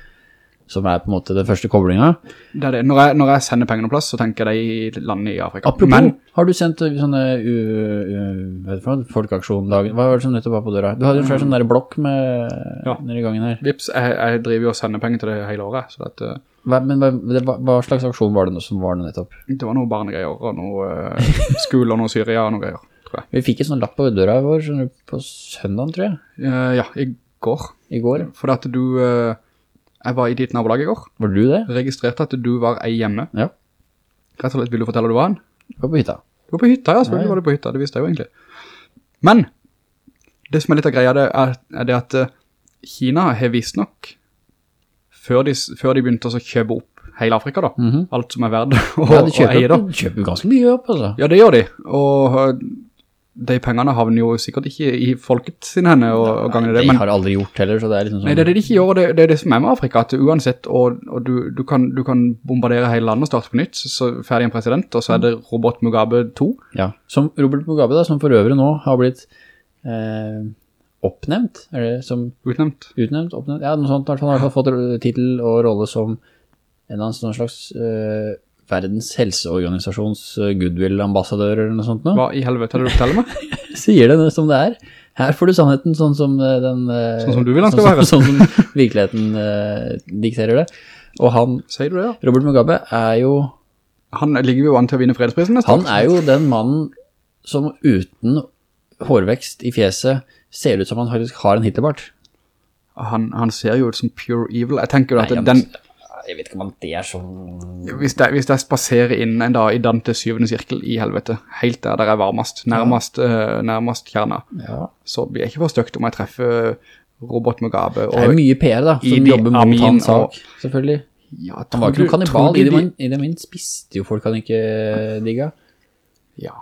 som er på en måte den første koblinga. Det er det. Når jeg, når jeg sender penger noen plass, så tenker jeg de landene i Afrika. Apropos, Men, har du sendt uh, sånne uh, uh, det? Folkeaksjon-dagen? Hva var det som nettopp var på døra? Du hadde jo en svær sånn der blokk med Ja. nede i gangen her. vips, jeg, jeg driver jo og sender penger til det hele året, så at, Uh, Hva, men hva, det, hva, slags aksjon var det nå som var det nettopp? det var noe barnegreier, og noe uh, skole og noe Syria og noe greier, tror jeg. Vi fikk en sånn lapp på døra vår på søndagen, tror jeg, Eh, ja, i går. i går. For at du... eh, jeg var i ditt nabolag i går, Var du det? registrerte at du var ei hjemme. Ja, Rett og slett, vil du fortelle hvor du var han? Du var på hytta. Du var på hytta, ja, Ja, selvfølgelig ja. var du på hytta, det visste jeg jo egentlig. Men, det som er litt av greia, det er, er det at eh, Kina har vist nok, før de, før de begynte å kjøpe opp hele Afrika da, Mhm. alt som er verdt å, Ja, eie da. de kjøper ganske mye opp, altså. Ja, det gjør de, og eh, de pengene havner jo sikkert ikke i folket sine henne og, og gangene det, de men har aldri gjort heller, så det er liksom sånn... Nei, det er det de ikke gjør, det, det er det som er med Afrika, at uansett, og, og du, du, kan, du kan bombardere hele landet og starte på nytt, så, ferdig en president, og så er det Robert Mugabe 2. Ja, som Robert Mugabe da, som for øvrig nå har blitt eh, oppnevnt, er det som Utnevnt. utnevnt, oppnevnt? Ja, noe sånt, i hvert fall han har fått titel og rolle som en eller annen slags eh, verdens helseorganisasjons eh, goodwill-ambassadør eller noe sånt nå. Hva i helvete det du forteller meg? Sier det som det er. Her får du sannheten sånn som eh, den... eh, Sånn som du vil han skal sånn, være. Sånn som virkeligheten uh, dikterer det. Og han, det, ja? Robert Mugabe, er jo, Han ligger jo an til å vinne fredsprisen neste han er jo den mannen som uten hårvekst i fjeset ser ut som han faktisk har en Hitlerbart. Han, han ser jo ut som pure evil. Jeg tenker jo at Nei, den, Jeg vet ikke om det er sånn... hvis jeg, hvis det spaserer inn en dag i Dante syvende sirkel i helvete, helt der der er varmest, nærmest, eh, nærmest kjerna, Ja. så blir jeg ikke for støkt om jeg treffer Robert Mugabe. Det er mye PR da, som Idi jobber mot hans og- sak, selvfølgelig. ja, Han var ikke noen kannibal, i det min, det spiste jo folk han ikke digga. Ja,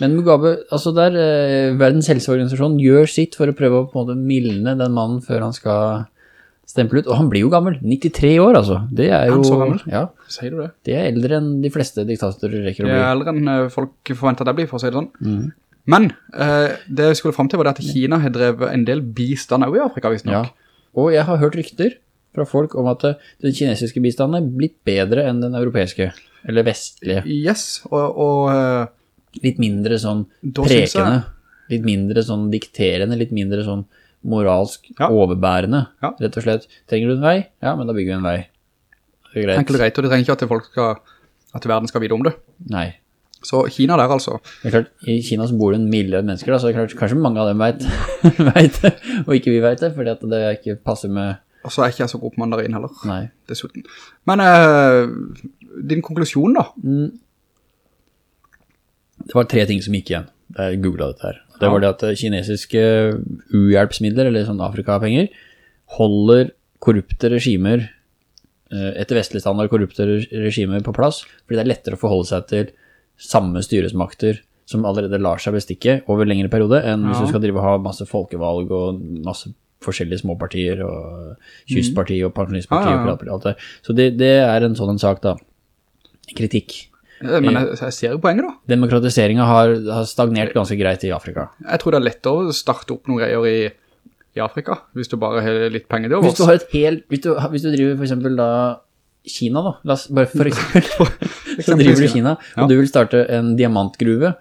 Men Mugabe, altså der, eh, verdens helseorganisasjon gjør sitt for å prøve å på en måte mildne den mannen før han skal stemple ut. Og han blir jo gammel, 93 år altså. Det er jo, han så gammel? ja, sier du det? det er eldre enn de fleste diktatorer rekker å bli. Det er eldre enn eh, folk forventer det blir, for å si det sånn. Mm. Men eh, det jeg skulle frem til var det at Kina har drevet en del bistand også i Afrika, visst Ja. Og jeg har hørt rykter fra folk om at eh, den kinesiske bistanden er blitt bedre enn den europeiske, eller vestlige. Yes, og, og eh, Litt mindre sånn prekende, jeg- litt mindre sånn dikterende, litt mindre sånn moralsk Ja. overbærende, Ja. rett og slett. Trenger du en vei? Ja, men da bygger vi en vei. Det er greit. enkelt og greit, og det trenger ikke at folk skal, at verden skal vite om det. Nei. Så Kina der altså, Det er klart, i Kina så bor det en milliard mennesker, da, så det er klart, kanskje mange av dem vet, vet det, og ikke vi vet det, fordi at det ikke passer med, og så er ikke jeg så god på mandarin heller, nei. dessuten. Men øh, din konklusjon da? Det var tre ting som gikk igjen. Jeg googlet dette her. Det var det at eh, kinesiske uhjelpsmidler, eller sånn Afrika-penger, holder korrupte regimer, eh, etter vestlig standard korrupte regimer på plass, fordi det er lettere å forholde seg til samme styresmakter som allerede lar seg bestikke over lengre periode, enn hvis Ja. du skal drive og ha masse folkevalg og masse forskjellige småpartier, og kystparti og pensjonistparti Ja, ja, og piratparti. Så det, det er en sånn en sak da. Kritikk. Eh, Men jeg, jeg ser jo poenget da. Demokratiseringen har, har stagnert ganske greit i Afrika. Jeg tror det er lettere å starte opp noen greier i, i Afrika, hvis du bare har litt penger der. Hvis du har et helt, hvis du, hvis du driver for eksempel da Kina da, la oss, bare for eksempel, så driver du Kina. og Ja. du vil starte en diamantgruve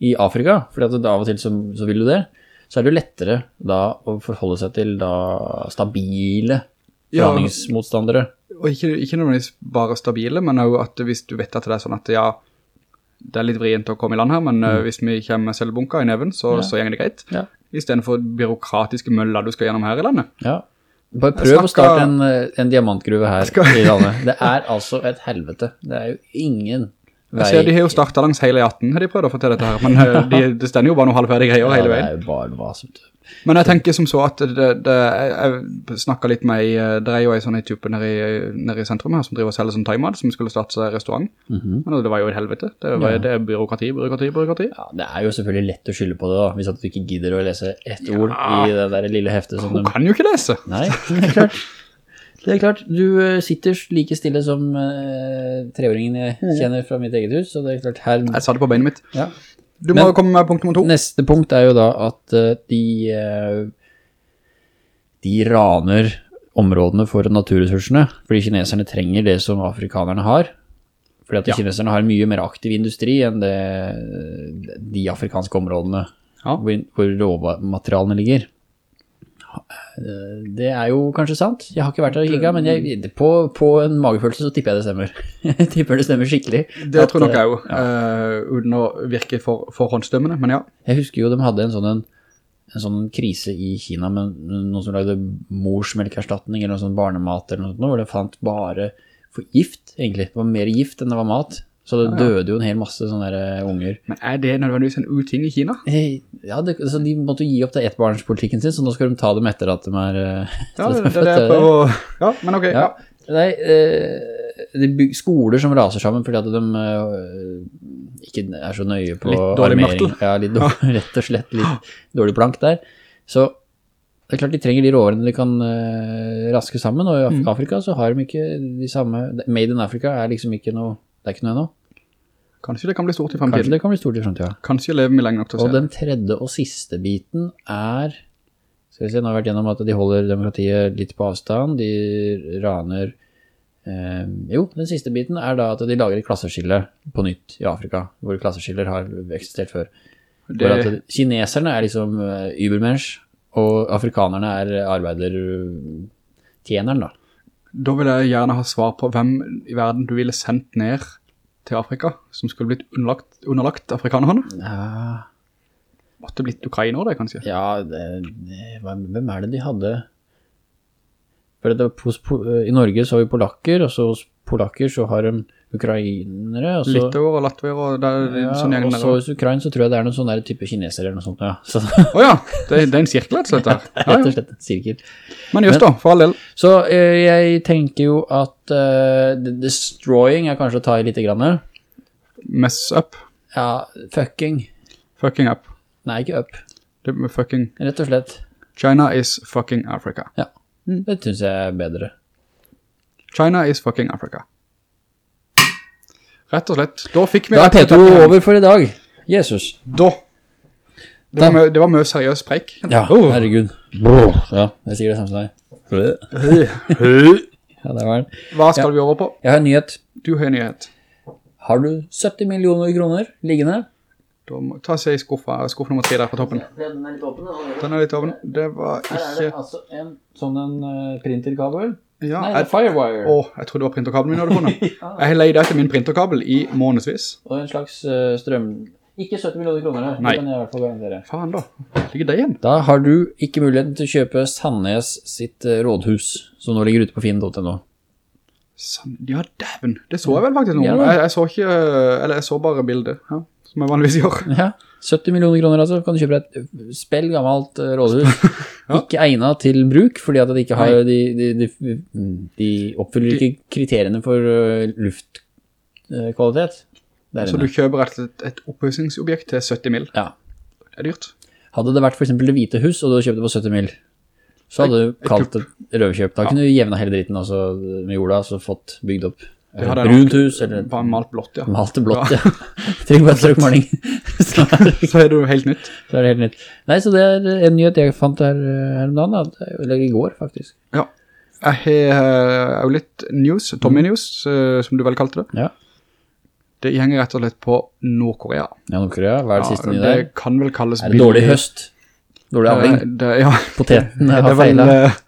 i Afrika, fordi av og til så, så vil du det, så er det lettere da å forholde seg til da stabile Ja. forhandlingsmotstandere. Og ikke, ikke nødvendigvis bare stabile, men også at hvis du vet at det er sånn at ja, det er litt vrient å komme i land her, men eh, hvis vi kommer med selvbunka i neven, så, Mm. Ja. så gjenger det greit. Ja. I stedet for byråkratiske møller du skal gjennom her i landet. Ja. Bare prøv prøv å starte en, eh, en diamantgruve her Skal- i landet. Det er altså et helvete. Det er jo ingen. Jeg ser de har jo startet langs hele 18, har de prøvd å fortelle dette her, men eh, de, det stender jo bare noen halvferdige greier Ja, hele det er bare vas, vet. Men jeg tenker som så at det, det, jeg, snakket litt med, eh, det er jo en sånn type nede i, nede i sentrum her som driver og selger sånn Ad, som skulle starte seg restaurant. Mhm. Men det var jo et helvete. Det, var, Ja. det er byråkrati, byråkrati, byråkrati. Ja, det er jo selvfølgelig lett å skylde på det da, hvis at du ikke gidder å lese ett ord i det der lille heftet som Hun de... kan jo ikke lese. Nei, det er klart. Det er klart, du eh, sitter like stille som uh, treåringen jeg kjenner fra mitt eget hus, så det er klart her... Jeg sa det på beinet mitt. Ja. Du må Men- komme med punkt nummer to. Neste punkt er jo da at uh, de, uh, de raner områdene for naturressursene, fordi kineserne trenger det som afrikanerne har. Fordi at Ja. kineserne har en mye mer aktiv industri enn det, de afrikanske områdene Ja. hvor, hvor råmaterialene ligger. Eh, Det er jo kanskje sant. Jeg har ikke vært der og kikka, men jeg, på, på en magefølelse så tipper jeg det stemmer. jeg tipper det stemmer skikkelig. Det At, tror nok eh, jeg jo, uten å virke for, forhåndsdømmende, men ja. Jeg husker jo de hadde en sånn, en, en sånn krise i Kina med noen som lagde morsmelkerstatning eller noe sånn barnemat eller noe sånt, hvor det fant bare for gift, egentlig. Det var mer gift enn det var mat. Så det døde jo en hel masse sånne der, eh, unger. Men er det nødvendigvis en uting i Kina? Eh, Ja, det, så de måtte jo gi opp til ettbarnspolitikken sin, så nå skal de ta dem etter at de er... eh, Ja, det er det født. Ja, men ok, ja. Ja. Nei, de byg- skoler som raser sammen fordi at de ikke er så nøye på Litt dårlig armering. Ja, litt dårlig, rett og slett litt dårlig plank der. Så det er klart de trenger de råvarene de kan raske sammen, og i Afrika Mm. Afrika så har de ikke de samme, Made in Africa er liksom ikke noe, det er ikke noe ennå. Kanskje det kan bli stort i fremtiden. Kanskje det kan bli stort i fremtiden. Kanskje lever vi lenge nok til å Og se det. den tredje og siste biten er Skal vi se, nå har vært gjennom at de holder demokratiet litt på avstand, de raner eh, Jo, den siste biten er da at de lager et klasseskille på nytt i Afrika, hvor klasseskiller har eksistert før. Det kineserne er liksom eh, übermensch, og afrikanerne er arbeidertjeneren, da. da vil jeg gjerne ha svar på hvem i verden du ville sendt ned til Afrika, som skulle blitt underlagt, underlagt afrikanerne. Ja, Måtte blitt ukrainer det, kanskje. Ja, det, det, hvem er det de hadde? For det, hos, I Norge så har vi polakker, og så hos polakker så har de ukrainere, Også, Litauer og latvier og det er ja, sånn gjengen der. så hvis Ukraina så tror jeg det er noen sånne type kinesere eller noe sånt, Åja, Så, Åja, det, det er en sirkel rett og slett. Ja, rett og slett en sirkel. Men just da, for all del. Så eh, jeg tenker jo at uh, destroying er kanskje å ta i litt grann. Mess up. Ja, fucking. Fucking up. Nei, ikke up. Det med fucking... Rett og slett. China is fucking Africa. Ja, det synes jeg er bedre. China is fucking Africa. Rett og slett. Da fikk vi... Da er rett og P2 over for i dag. Jesus. Da. Det var, mø- det var mye seriøs preik. Ja, Oh. herregud. Ja, jeg sier det samme som deg. Ja, det var den. Hva skal vi over på? Jeg har en nyhet. Du har en nyhet. Har du 70 millioner kroner liggende? Da må ta seg i skuffa, skuff nummer 3 der på toppen. Den er litt åpen. Den er litt åpen. Det var Her er det altså en sånn en eh, printerkabel. Ja, Nei, det er jeg... Firewire. Åh, jeg trodde det var printerkabelen min hadde funnet. Jeg har leid etter min printerkabel i månedsvis. Og en slags uh, strøm... Ikke 70 millioner kroner her, Nei. det kan jeg i hvert fall garantere. Faen da. Ligger det igjen? Da har du ikke muligheten til å kjøpe Sandnes sitt uh, rådhus, som nå ligger ute på finn.no. Ja, dæven. Det så jeg vel faktisk nå. Ja, jeg, jeg så ikke... Eller jeg så bare bildet, ja, som jeg vanligvis gjør. Ja, 70 millioner kroner altså, kan du kjøpe et eh, spill gammelt uh, rådhus. Ikke egnet til bruk, fordi at det ikke har de, de, de, de oppfyller ikke kriteriene for eh, luftkvalitet. Så du kjøper rett og slett et oppussingsobjekt til 70 mil. Ja. Det er dyrt. Hadde det vært for eksempel det hvite hus, og du kjøpte på 70 mil, så hadde du kalt det røverkjøp. Da kunne du jevna hele dritten altså, med jorda, så fått bygd opp jeg brunt hus, eller Bare malt blått, ja. Malte blått, ja. Trenger bare et strøk maling. så, er, det jo helt nytt. så er det helt nytt. Nei, så det er en nyhet jeg fant her, eh, her om dagen, eller i går faktisk. Ja. Jeg har eh, jo litt news, Tommy News, eh, som du vel kalte det. Ja. Det gjenger rett og slett på Nordkorea. Ja, Nord-Korea, hva er det Ja, siste nye det kan vel kalles Er det dårlig høst? Dårlig avling? Det, ja, Poteten har feilet.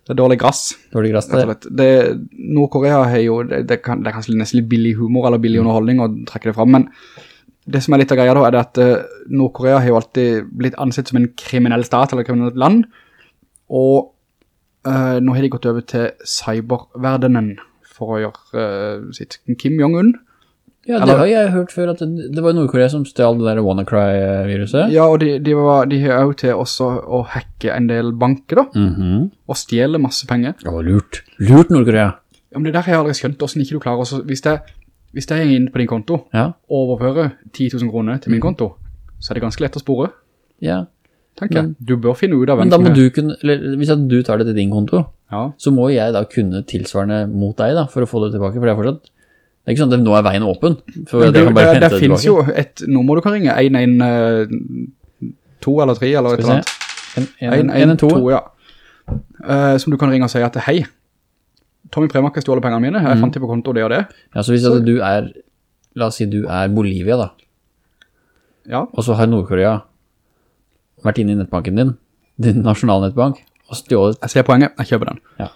Eh, det er dårlig grass. Dårlig grass det. det Nord-Korea har jo, det, det, kan, det kanskje nesten litt billig humor eller billig underholdning å trekke det fram, men det som er litt av greia da, er at Nord-Korea har jo alltid blitt ansett som en kriminell stat eller kriminelt land, og øh, nå har de gått over til cyberverdenen for å gjøre øh, sitt Kim Jong-un. Ja, det Eller- har jeg hørt før, at det, det var Nordkorea som stjal det der WannaCry-viruset. Ja, og de, de, var, de har jo til også å hacke en del banker da, Mhm. og stjele masse penger. Det var lurt. Lurt Nord-Korea. Ja, men det der har jeg aldri skjønt, hvordan ikke du klarer også, hvis jeg, hvis jeg er inn på din konto, Ja, overfører 10 000 kroner til Mm. min konto, så er det ganske lett å spore, ja. tenker jeg. Du bør finne ut av Men hvem da som må du kunne, eller hvis du tar det til din konto, Ja, så må jeg da kunne tilsvarende mot deg da, for å få det tilbake, for det er fortsatt, det ikke sånn at nå er veien åpen, for det, kan bare det, det det finnes jo et nummer du kan ringe, 112 eller 3 eller et eller annet. se. En, en, en, en, to. 112, ja. Uh, som du kan ringe og si at hei, Tommy Premak har stjålet pengene mine, jeg Mm. fant det på konto det og det. Ja, så hvis så... du er, la oss si du er Bolivia da, Ja, og så har Nord-Korea vært inne i nettbanken din, din nasjonalnettbank, og stjålet, jeg ser poenget, jeg kjøper den. ja,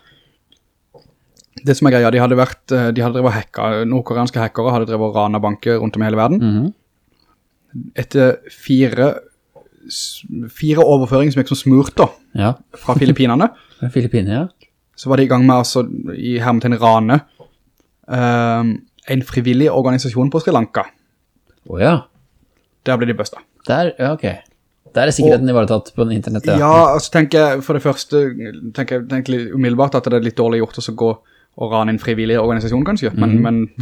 Det som er greia, de hadde vært, eh, de hadde drevet hacka, nordkoreanske hackere hadde drevet rana banker rundt om i hele verden. Mhm. Etter fire, fire overføringer som gikk som smurt da, ja, fra Filippinene, Filippiner, ja. så var de i gang med altså, i hermetegn rane um, en frivillig organisasjon på Sri Lanka. Åja, Der ble de bøsta. der, ja, ok. Der er sikkerheten ivaretatt på internettet. Ja, ja. altså tenker jeg, for det første, tenker jeg umiddelbart at det er litt dårlig gjort å gå og rane en frivillig organisasjon kanskje, men, men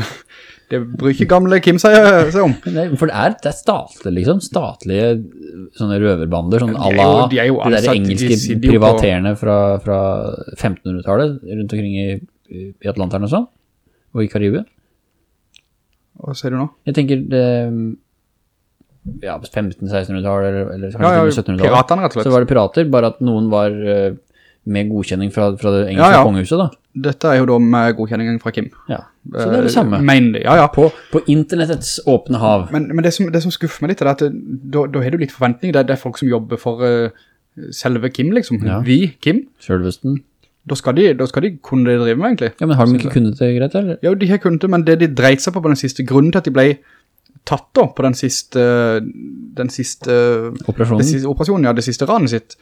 Det bryr ikke gamle Kim seg, seg om. Nei, for det er, det er statlig, liksom. Statlige sånne røverbander, sånn à de la de jo de der engelske de privaterene fra, fra 1500-tallet rundt omkring i, i Atlanteren og sånn, og i Karibien. Hva sier du nå? Jeg tenker det, ja, 1500-1600-tallet, eller, eller kanskje Ja, ja, til og med 1700-tallet. piratene rett og slett. Så var det pirater, bare at noen var eh, med godkjenning fra, fra det engelske kongehuset da. Dette er jo da med godkjenningen fra Kim. Ja, så det er det samme. Mainly, ja, ja. På, på internettets åpne hav. Men, men det, som, det som skuffer meg litt er at det, da, da har du litt forventning. Det, det er folk som jobber for uh, selve Kim, liksom. Ja. Vi, Kim. Selvesten. Da skal, de, da skal de kunne det de driver med, egentlig. Ja, men har de ikke kunnet det greit, eller? Ja, de har kunnet det, men det de dreit seg på på den siste grunnen til at de ble tatt da, på den siste, den siste, Operasjonen? siste operasjonen, ja, det siste ranet sitt,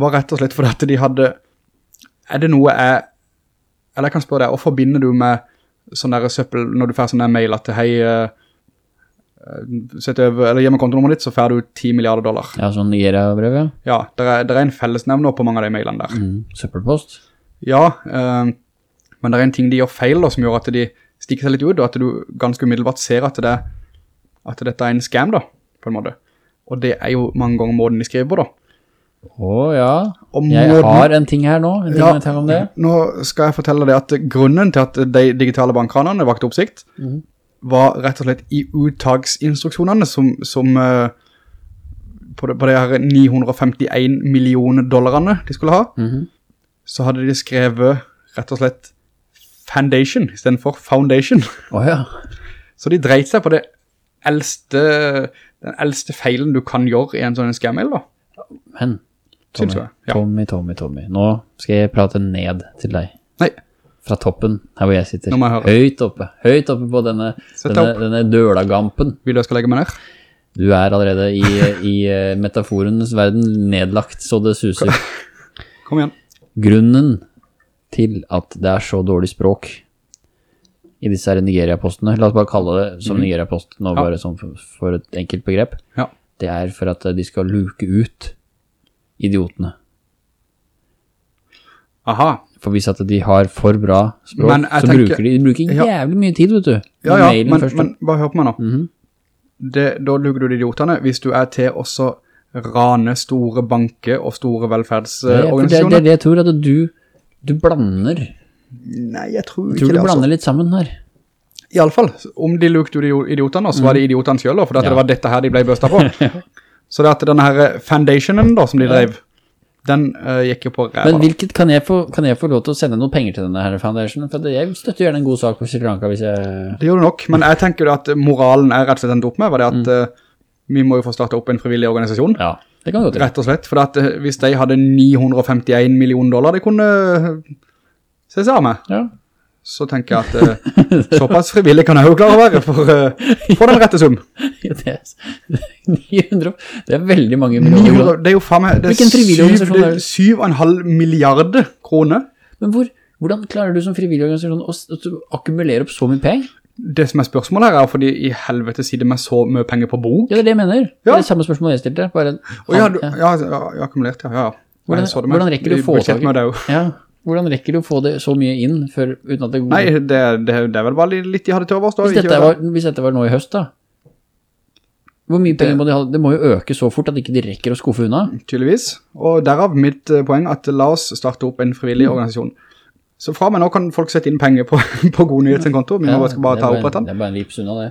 var rett og slett fordi at de hadde, er det noe jeg, eller jeg kan spørre deg, hvorfor binder du med sånn der søppel, når du får sånn der mail at hei, eh, eh, sett over, eller gir meg kontonummeret ditt, så får du 10 milliarder dollar. Ja, sånn Nigeria-brev, ja. Ja, det er, er en fellesnevner på mange av de mailene der. Mm. Søppelpost. Ja, eh, men det er en ting de gjør feil da, som gjør at de stikker seg litt ut, og at du ganske umiddelbart ser at, det, at dette er en scam da, på en måte. Og det er jo mange ganger måten de skriver på da. Å ja, jeg har en ting her nå, en ting Ja. jeg tenker om det. Nå skal jeg fortelle deg at grunnen til at de digitale bankranene vakte oppsikt, var rett og slett i uttagsinstruksjonene som, som eh, på, det, på de her 951 millioner dollarene de skulle ha, Mhm. så hadde de skrevet rett og slett foundation i stedet for foundation. Å ja. Så de dreit seg på det eldste, den eldste feilen du kan gjøre i en sånn scam-mail da. Men, Tommy, jeg, ja. Tommy, Tommy, Tommy. Nå skal jeg prate ned til deg. Nei, Fra toppen, her hvor jeg sitter. Jeg. Høyt oppe, høyt oppe på denne, denne, opp. denne dølagampen. vil du jeg skal legge meg ned? Du er allerede i, i eh, metaforens verden nedlagt, så det suser. Kom igjen. Grunnen til at det er så dårlig språk i disse her Nigeria-postene, la oss bare kalle det som Nigeria-post nå, Mhm. Ja. bare sånn for, for et enkelt begrep, Ja. det er for at de skal luke ut idiotene. Aha. For hvis at de har for bra språk, så tenker- bruker de, de bruker Ja. jævlig mye tid, vet du. Ja, ja, men, først, men bare hør på meg nå. Mhm. det, da lukker du de idiotene hvis du er til også rane store banker og store Det er- for det, velferdsorganisasjoner. det jeg tror, at du, du blander, Nei, jeg tror jeg ikke tror du det, altså. blander litt sammen her. I alle fall, om de lukte de idiotene, så var det idiotene selv, for Mm. Ja. det var dette her de ble bøsta på. så det at denne her foundationen da, som de drev, den uh, gikk jo på ræva. Men hvilket, kan jeg, få, kan jeg få lov til å sende noen penger til denne her foundationen? For jeg støtter gjerne en god sak på Sri Lanka hvis jeg... Det gjør du nok, men jeg tenker jo at moralen er rett og slett endt opp med, var det at Mm. eh, vi må jo få startet opp en frivillig organisasjon. Ja, det kan gå til. Rett og slett, for at eh, hvis de hadde 951 millioner dollar de kunne eh, se seg av med, Ja. Så tenker jeg at uh, såpass frivillig kan jeg jo klare å være for, uh, for den rette sum. Ja, det, er, 900, det er veldig mange millioner 900, det er jo faen meg, det er Hvilken frivillig syv- organisasjon det er er det? syv og en halv milliarder kroner. Men hvor, hvordan klarer du som frivillig organisasjon å, å akkumulere opp så mye penger? Det som er spørsmålet her er fordi i helvete sier det med så mye penger på bok. Ja, det er det jeg mener. Det er det samme spørsmålet jeg stilte. Bare, ja, du, ja. ja, ja, ja, akkumulert, ja, ja. Hvordan, Jeg hvordan rekker du å få tak i? ja. Hvordan rekker du å få det så mye inn før, uten at det går? Nei, det, det, det er vel bare litt de hadde til overs da. hvis, dette var, hvis dette var nå i høst da, hvor mye penger må de ha? Det må jo øke så fort at ikke de rekker å skuffe unna. tydeligvis. Og derav mitt eh, poeng at la oss starte opp en Mm. frivillig organisasjon. Så fra meg nå kan folk sette inn penger på, på god nyhetsenkonto, men. Ja, må skal bare ta opp den. Det er bare en vips unna det.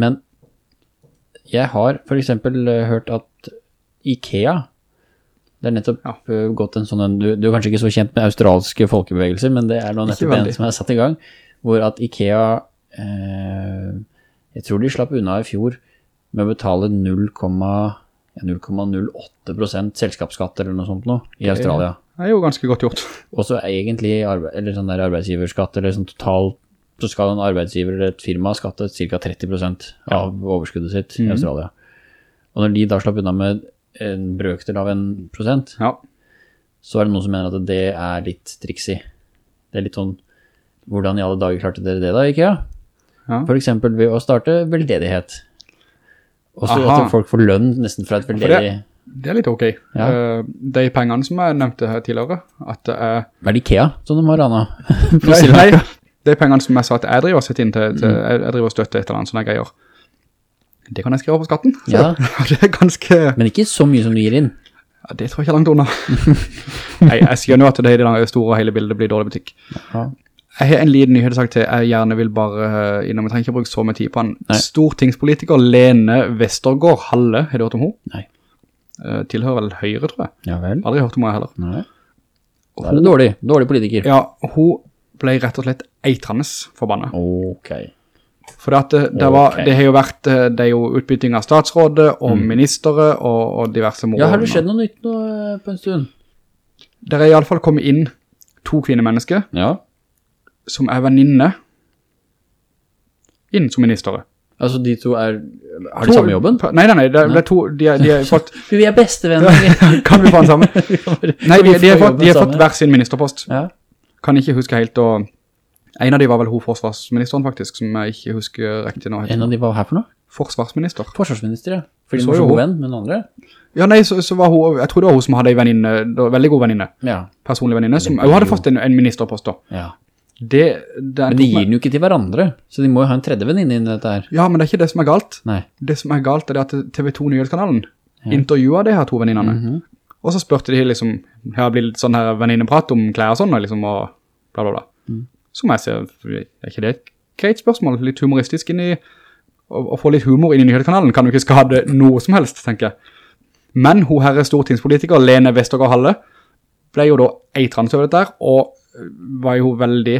Men jeg har for eksempel eh, hørt at IKEA, det er nettopp Ja. eh, gått en sånn, en- du, du er kanskje ikke så kjent med australske folkebevegelser, men det er nå nettopp en som er satt i gang, hvor at IKEA, eh, jeg tror de slapp unna i fjor med å betale 0,08% selskapsskatt eller noe sånt nå i Australia. Det er jo ganske godt gjort. Og så egentlig eller sånn der arbeidsgiverskatt, eller sånn totalt så skal en arbeidsgiver eller et firma skatte ca. 30% av overskuddet sitt Mhm. i Australia. Og når de da slapp unna med en brøkdel av en prosent, Ja. så er det noen som mener at det er litt triksig. Det er litt sånn, hvordan i alle dager klarte dere det da, Ikea? ja? F.eks. Ved å starte veldedighet. Og så at folk får lønn nesten fra et veldedig... det, det er litt ok. Ja. Eh, de pengene som jeg nevnte her tidligere, at det er... Er det IKEA som de har rana? Nei, nei, de pengene som jeg sa at jeg driver og setter inn til, Mm. til jeg, jeg driver og støtter et eller annet sånne greier, det kan jeg skrive på skatten. Så Ja. det er ganske, Men ikke så mye som du gir inn. ja, det tror jeg ikke er langt unna. Nei, jeg skjønner jo at det i det store og hele bildet blir dårlig butikk. Ja. Jeg har en liten nyhetssak til jeg gjerne vil bare eh, innom, jeg trenger ikke bruke så mye tid på. Nei. Stortingspolitiker Lene Vestergaard Halle, har du hørt om henne? Nei. Eh, tilhører vel Høyre, tror jeg. Ja vel. Aldri hørt om henne heller. Nei. Da er det dårlig. Dårlig politiker. Ja, hun ble rett og slett eitrandes forbannet. Ok. For det, det, det, var, okay. det har jo vært eh, det er jo utbytting av statsrådet og ministere og, og diverse. Mm. Ja, har det skjedd noe nytt nå eh, på en stund? Det er i alle fall kommet inn to kvinnemennesker Ja. som er venninne inn som ministere. Altså de to er, har de samme jobben? Nei, nei, nei, det, er to, de, de har fått, Vi er bestevenner. kan vi få den sammen? Nei, de, de, har fått, de har fått hver sin ministerpost. Ja. Kan ikke huske helt, og en av de var vel hovedforsvarsministeren faktisk, som jeg ikke husker riktig nå. En av de var her for noe? Forsvarsminister. Forsvarsminister, ja. Fordi Så hun var så god venn med noen andre. Ja, nei, så, så var hun, jeg tror det var hun som hadde en venninne, en veldig god venninne, Ja. personlig venninne, som hun hadde fått en, en ministerpost da. ja. Det, det Men de gir den jo ikke til hverandre, så de må jo ha en tredje venninne inn i dette her. Ja, men det er ikke det som er galt. Nei. Det som er galt er det at TV 2 Nyhetskanalen intervjuet de her to venninnerne. Mm -hmm. Og så spurte de liksom, her blir litt sånn her venninneprat om klær og sånn, og liksom, og bla bla bla. Mm. Som jeg ser, er ikke det et greit spørsmål? Litt humoristisk inn i, å, få litt humor inn i Nyhetskanalen kan jo ikke skade noe som helst, tenker jeg. Men hun herre stortingspolitiker, Lene Vestergaard Halle, ble jo da eitrende over dette her, og øh, var jo veldig,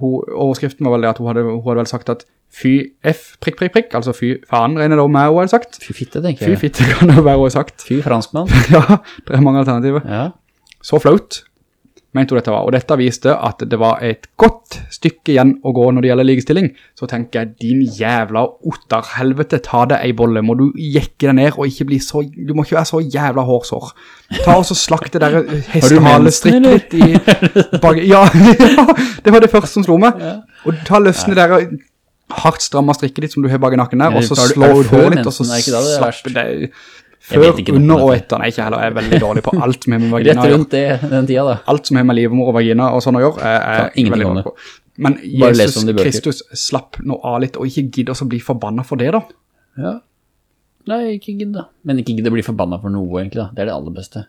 hun, overskriften var vel det at hun hadde, hun hadde vel sagt at fy F, prikk, prikk, prikk, altså fy faen, regner det om meg hun hadde sagt. Fy fitte, tenker jeg. Fy fitte kan det være hun sagt. Fy franskmann. Ja, det er mange alternativer. Ja. Så flaut, mente hun dette var. Og dette viste at det var et godt stykke igjen å gå når det gjelder likestilling. Så tenker jeg, din jævla otterhelvete, ta deg ei bolle. Må du jekke deg ned og ikke bli så, du må ikke være så jævla hårsår. Ta og så det der hestehalestrikk ditt litt i baget, ja, ja, det var det første som slo meg. Og ta løsne der hardt stramme strikket ditt som du har bak i nakken der, og så slå ut håret litt, og så slappe det Jeg før, noe under og etter. Nei, ikke heller. Jeg er veldig dårlig på alt som har med vagina Rett å gjøre. rundt det, den tida da. Alt som har med livmor og vagina og sånn å gjøre, er, er Kan veldig dårlig på. Men Jesus. Kristus slapp nå av litt, og ikke gidder å bli forbannet for det da. Ja. Nei, ikke gidder. Men ikke gidder å bli forbannet for noe egentlig da. Det er det aller beste.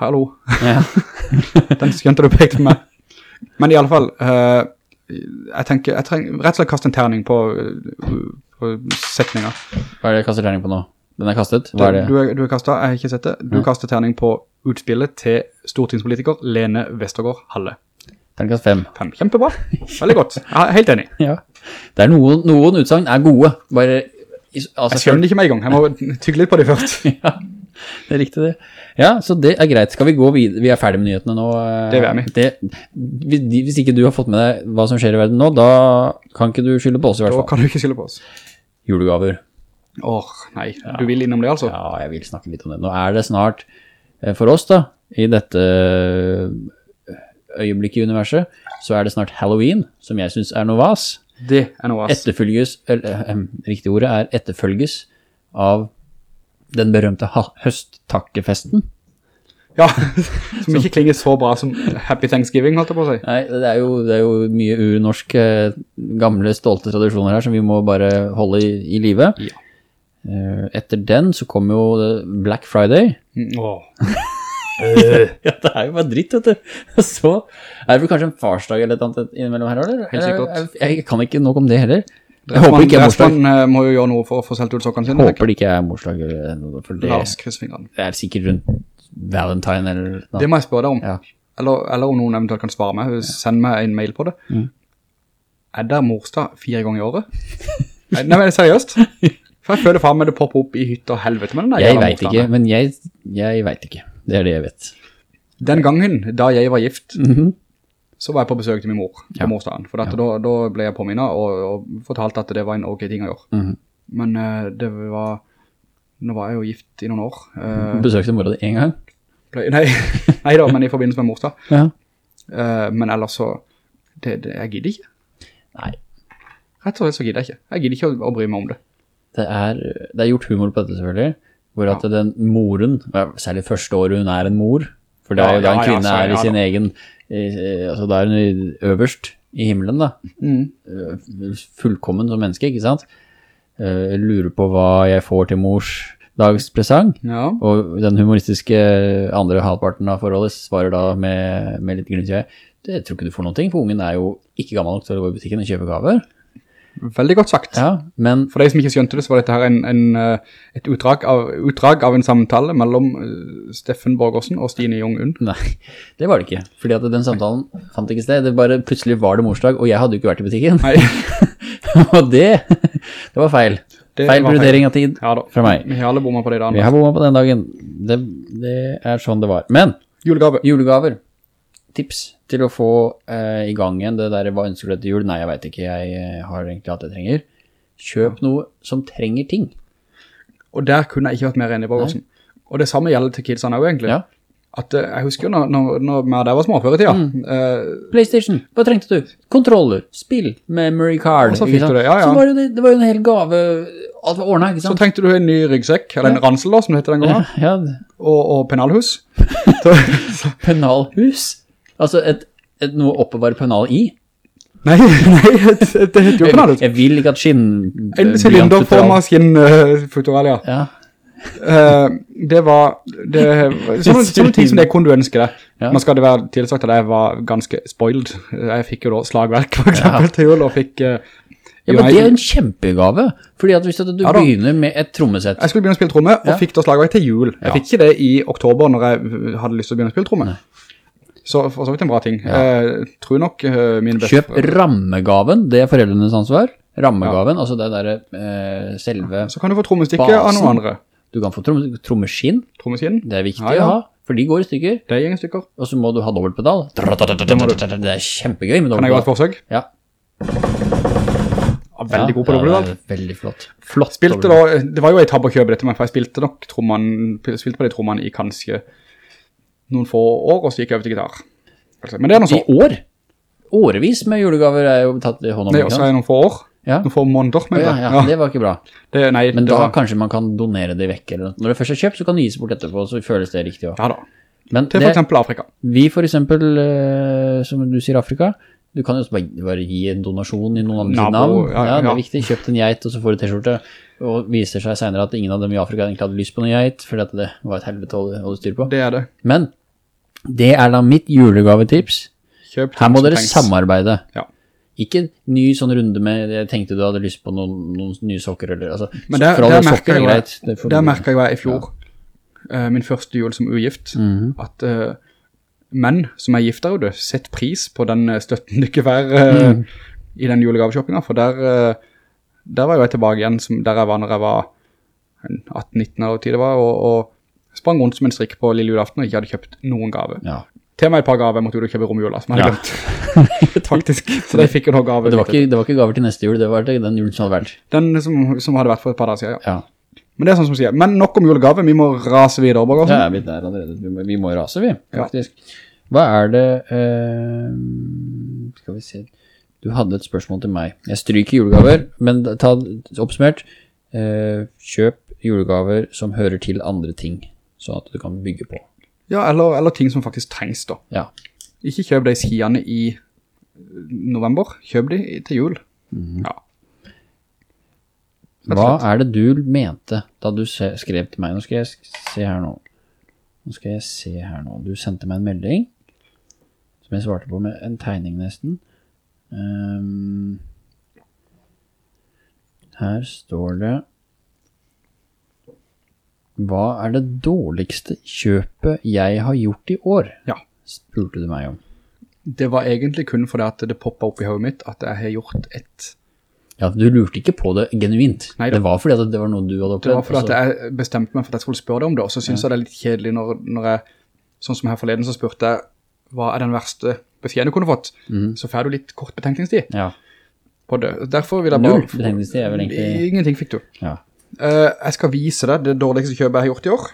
Hallo. Ja. Den skjønte du pekte med. Men i alle fall, uh, jeg tenker, jeg trenger rett og slett kaste en terning på, uh, på setninger. Hva er det jeg kaster terning på nå? Den er kastet? Hva er det? Du, er- du er kastet, jeg har ikke sett det. Du Ja. kaster terning på utspillet til stortingspolitiker Lene Vestergaard Halle. Terningkast fem. Fem. Kjempebra. Veldig godt. Jeg er helt enig. Ja. Det er noen, noen utsagn er gode. Bare, altså, Jeg skjønner ikke meg i gang. Jeg må tygge litt på det først. ja, det er riktig det. Ja, så det er greit. Skal vi gå videre? Vi er ferdige med nyhetene nå. eh, Det er vi. Det, hvis ikke du har fått med deg hva som skjer i verden nå, da kan ikke du skylde på oss i hvert Da kan du ikke skylde på oss. Julegaver. Åh, nei. Du vil innom det altså? Ja, jeg vil snakke litt om det. Nå er det snart eh, for oss da, i dette øyeblikk øyeblikket i universet, så er det snart Halloween, som jeg synes er noe vas. Det er noe, vas. Etterfølges, eller, eh, riktig ordet er etterfølges av den berømte høsttakkefesten. Ja, som ikke klinger så bra som Happy Thanksgiving, holdt jeg på å si. Nei, det er jo, det er jo mye urnorsk, eh, gamle, stolte tradisjoner her som vi må bare holde i, i live. Ja. Eh, Etter den så kommer jo Black Friday. Mm, Åh. Ja, det er jo bare dritt, vet du. Så er det vel kanskje en farsdag eller et annet innimellom her, eller? Helt sikkert. Jeg, jeg, jeg kan ikke nok om det heller. Jeg håper ikke er morsdag. man eh, må jo gjøre noe for å få solgt ut sokkene sine. Håper det ikke er morsdag eller noe, for det, La oss det er sikkert rundt Valentine eller noe. Det må jeg spørre deg om. Ja. Eller, eller om noen eventuelt kan svare meg. Send meg en mail på det. Mm. Er det morsdag fire ganger i året? Nei, men er det seriøst? For jeg føler faen meg det popper opp i hytter og helvete med den der Jeg vet ikke, men jeg, jeg vet ikke. Det er det jeg vet. Den gangen, da jeg var gift, Mhm. så var jeg på besøk til min mor på Ja. morsdagen. For ja. da, da ble jeg påminnet og, og fortalte at det var en ok ting å gjøre. Mhm. Men uh, det var... Nå var jeg jo gift i noen år. Uh, Besøkte mora di en gang. nei, nei da, men i forbindelse med morsdag. Ja. Uh, men ellers så... Det, det, jeg gidder ikke. Nei, Rett og slett så gidder jeg ikke. Jeg gidder ikke å, å bry meg om det. Det er, det er gjort humor på dette selvfølgelig, hvor at den moren, særlig første året hun er en mor, for det er jo da en kvinne er i sin egen, eh, altså da er hun øverst i himmelen da, Mm. Eh, fullkommen som menneske, ikke sant? Eh, lurer på hva jeg får til mors dagspresang, Ja. og den humoristiske andre halvparten av forholdet svarer da med, med litt glimt i øyet. Det tror ikke du får noen ting, for ungen er jo ikke gammel nok til å gå i butikken og kjøpe gaver. Veldig godt sagt. Ja, men For de som ikke skjønte det, så var dette her en, en, eh, et utdrag av, utdrag av en samtale mellom eh, Steffen Borgersen og Stine Jong-un. nei, det var det ikke. Fordi at den samtalen fant ikke sted. Det bare plutselig var det morsdag, og jeg hadde jo ikke vært i butikken. Nei, og det, det var feil. Det feil var prioritering av tid ja fra meg. Vi har alle bommet på det i dag. Vi har bommet på den dagen. Det, det er sånn det var. Men, Julegaver. julegaver. Tips til å få eh, i gang igjen det der, hva ønsker du etter jul? Nei, jeg vet ikke, jeg eh, har egentlig alt jeg trenger. Kjøp noe som trenger ting. Og der kunne jeg ikke vært mer enig i Borgersen. Og det samme gjelder til kidsene også egentlig. Ja. At eh, jeg husker jo når, når, når vi der var små før i tida, eh, Playstation, hva trengte du? Kontroller, spill, memory card. Så fikk du det, ja, ja. Så var det, det var jo en hel gave, alt var ordnet, ikke sant? så trengte du en ny ryggsekk, eller en ransel da, som det heter den gangen, Ja, og, og penalhus. Pennalhus. Altså et, et, noe å oppbevare pennal i. nei, nei, det, det heter jo Jeg, penalhus. jeg vil ikke at skinn... En sylinderformaskin uh, Futuralia. Ja, Uh, det var det, sånne, sånne ting som det kunne du ønske deg. Ja. Nå skal det være tilsagt at jeg var ganske spoiled. Jeg fikk jo da slagverk for eksempel til jul, og fikk... uh, Ja, men det er en kjempegave. Fordi at hvis at du Ja begynner med et trommesett Jeg skulle begynne å spille tromme, og Ja. fikk da slagverk til jul. Jeg Ja. fikk ikke det i oktober når jeg hadde lyst til å begynne å spille tromme. Så for så vidt en bra ting. Jeg tror nok eh, mine beste... Kjøp rammegaven, det er foreldrenes ansvar. Rammegaven, altså det der eh, selve Så kan du få trommestikke av noen andre. Du kan få tromme, trommeskinn, Trommeskinn, det er viktig å ha, for de går i stykker. det er ingen stykker. Og så må du ha dobbeltpedal. Det er kjempegøy med dobbeltpedal. Kan jeg ha et forsøk? Ja. Ja, veldig god på dobbeltpedal. Veldig flott. Flott Spilte da, det var jo et tabberkjøp dette, men jeg spilte nok trommene, spilte på de trommene i kanskje noen få år, og så gikk jeg over til gitar. Altså, Men det er noe så. I år? Årevis med julegaver er jo tatt i hånd om. Det også er noen få år. Ja. Noen få måneder, men ja, ja, det var ikke bra. det, nei, Men det da var, kanskje man kan donere det vekk. Eller. Når det først er kjøpt, så kan det gis bort etterpå, så føles det riktig også. ja da. Men Til for eksempel Afrika. vi for eksempel, eh, som du sier Afrika, du kan jo også bare, gi en donasjon i noen andre navn. ja, Ja, det er viktig. Kjøpt en geit, og så får du t-skjorte. Og viser seg senere at ingen av dem i Afrika egentlig hadde lyst på noen geit, fordi at det var et helvete å holde styr på. Det er det. Men det er da mitt julegavetips. Kjøp Her må dere tanks. samarbeide. Ja. Ikke ny sånn runde med Jeg tenkte du hadde lyst på noen, noen nye sokker, eller altså Men der, der, merka er jeg, greit. Det jeg i fjor, eh, min første jul som ugift, Mhm. at uh, menn som er gifta, sett pris på den eh, støtten du ikke får uh, Mm. i den julegaveshoppinga, for der, der var jo jeg tilbake igjen som der jeg var når jeg var 18-19 år tid det var, og, og sprang rundt som en strikk på lille julaften og ikke hadde kjøpt noen gave. Ja. Til meg et par gaver, måtte jo kjøpe romjula, som jeg hadde Ja. glemt. Faktisk. Så de fikk jo noen gaver. Det var, ikke, det var ikke gaver til neste jul, det var den julen som hadde vært. Den som, som hadde vært for et par dager siden, ja. Ja. Men det er sånn som sier. Men nok om julegave, vi må rase videre, Borgersen. Da er vi der allerede. Vi må, vi må rase, vi, Ja. faktisk. Hva er det uh, Skal vi se Du hadde et spørsmål til meg. Jeg stryker julegaver, men ta oppsummert. uh, kjøp julegaver som hører til andre ting, sånn at du kan bygge på. Ja, eller, eller ting som faktisk trengs da. Ja. Ikke kjøp de skiene i november, kjøp de til jul. Mm. Ja. Hva er det du mente da du skrev til meg? Nå skal jeg se her nå. Nå skal jeg se her nå. Du sendte meg en melding, som jeg svarte på med en tegning nesten. Um, her står det Hva er det dårligste kjøpet jeg har gjort i år? Ja. Spurte du meg om. Det var egentlig kun fordi at det poppet opp i hodet mitt at jeg har gjort et... Ja, du lurte ikke på det genuint. Neida. Det var fordi at det var noe du hadde opplevd. Det var fordi at jeg bestemte meg for at jeg skulle spørre deg om det, og så synes jeg det er litt kjedelig når, når jeg, sånn som her forleden, så spurte jeg, hva er den verste beskjeden du kunne fått? Mm. Så får du litt kort betenkningstid Ja. på det. Derfor vil jeg Null bare... betenkningstid er vel egentlig- Ingenting fikk du. ja. Eh, jeg skal vise deg det dårligste kjøpet jeg har gjort i år.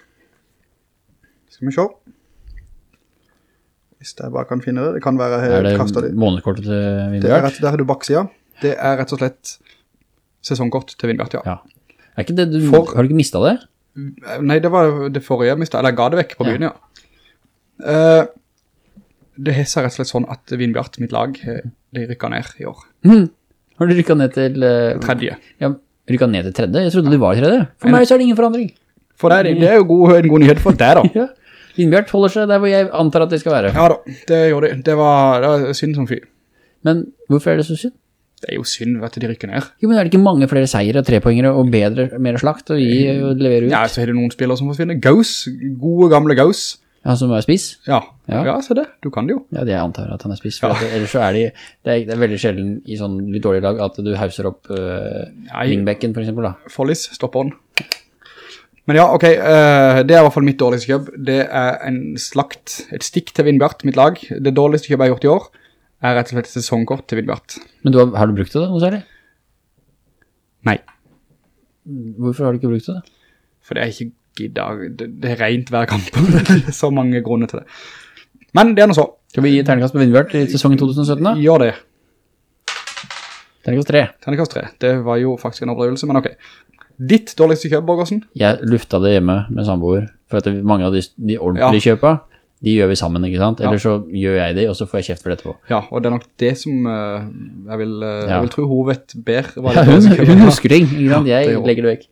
Skal vi se. Hvis jeg bare kan finne det. Det kan være jeg Er har kastet det det. månedkortet til Det er rett, der har du baksida. Det er rett og slett sesongkort til Vindbjart, ja. Ja. Er ikke det du, For- har du ikke mistet det? Nei, det var det forrige jeg mistet, eller jeg ga det vekk på byen, ja. Uh, det har rett og slett sånn at Vinbjart, mitt lag, eh, de rykket ned i år. Mm. Har du rykket ned til... Uh, Tredje. Ja, rykket ned til tredje? Jeg trodde de var tredje. For meg så er det ingen forandring. For det, er- det er jo god, en god nyhet for deg da. Ja. Vindbjart holder seg der hvor jeg antar at de skal være. Ja da, det gjorde de. Det var, det var synd som fyr. Men hvorfor er det så synd? Det er jo synd at de rykker ned. Jo, men er det ikke mange flere seire, trepoengere og bedre, mer slakt å gi og levere ut? Ja, så er det noen spillere som forsvinner. Gauss, gode gamle Gauss. Ja, som er spiss? Ja, Ja. ja. så det, du kan det jo. Ja, det jeg antar at han er spiss. For at, ellers så er de, det er, det er veldig sjelden i sånn litt dårlig lag at du hauser opp uh, wingbacken for eksempel da. Follis, stopper han. Men ja, ok, uh, det er i hvert fall mitt dårligste kjøp. Det er en slakt, et stikk til Vindbjart, mitt lag. Det dårligste kjøpet jeg har gjort i år, er rett og slett sesongkort til Vindbjart. Men du har, har du brukt det da, noe særlig? Nei, Hvorfor har du ikke brukt det for det er ikke giddet. Det, det er rent hver kamp. det er så mange grunner til det. Men det er noe så. Skal vi gi ternekast på Vindbjørn i sesongen 2017 da? Gjør det. Ternekast 3. Ternekast 3. Det var jo faktisk en opplevelse, men ok. Ditt dårligste kjøp, Borgersen? Jeg lufta det hjemme med samboer, for at mange av de, de ordentlige kjøpa, de gjør vi sammen, ikke sant? Eller så gjør jeg det, og så får jeg kjeft for det etterpå. Ja, og det er nok det som uh, jeg, vil, uh, Ja. jeg vil tro hun vet bedre. Ja, hun, hun er. husker ting, ikke sant? Ja, det Jeg legger det vekk.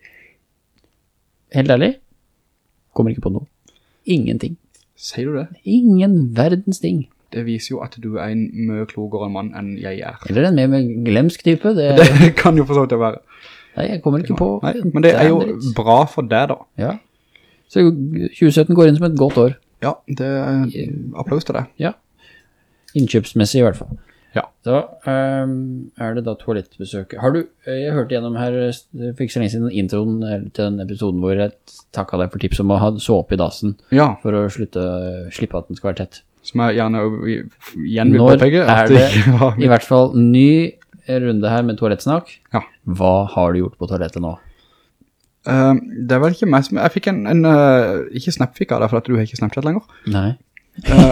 Helt ærlig, kommer ikke på noe. Ingenting. Sier du det? Ingen verdens ting. Det viser jo at du er en mye klogere mann enn jeg er. Eller en mer glemsk type. Det, Det kan jo for så vidt være. nei, jeg kommer ikke på. Nei, men det er jo bra for deg da. Ja. Så 2017 går inn som et godt år. Ja, det applaus til deg. Ja. Innkjøpsmessig i hvert fall. Ja. Da um, er det da toalettbesøket. Har du, eh, jeg hørte gjennom her, fikk for så lenge siden, introen eh, til den episoden hvor jeg takket deg for tips om å ha såpe i dasen. Ja, for å slutte, slippe at den skal være tett. som jeg gjerne igjen vil Når er det i hvert fall ny runde her med toalettsnakk? Ja. Hva har du gjort på toalettet nå? Uh, det var ikke meg som... Jeg fikk en, en uh, ikke Snap-fikk av deg, for at du har ikke Snapchat lenger. Nei.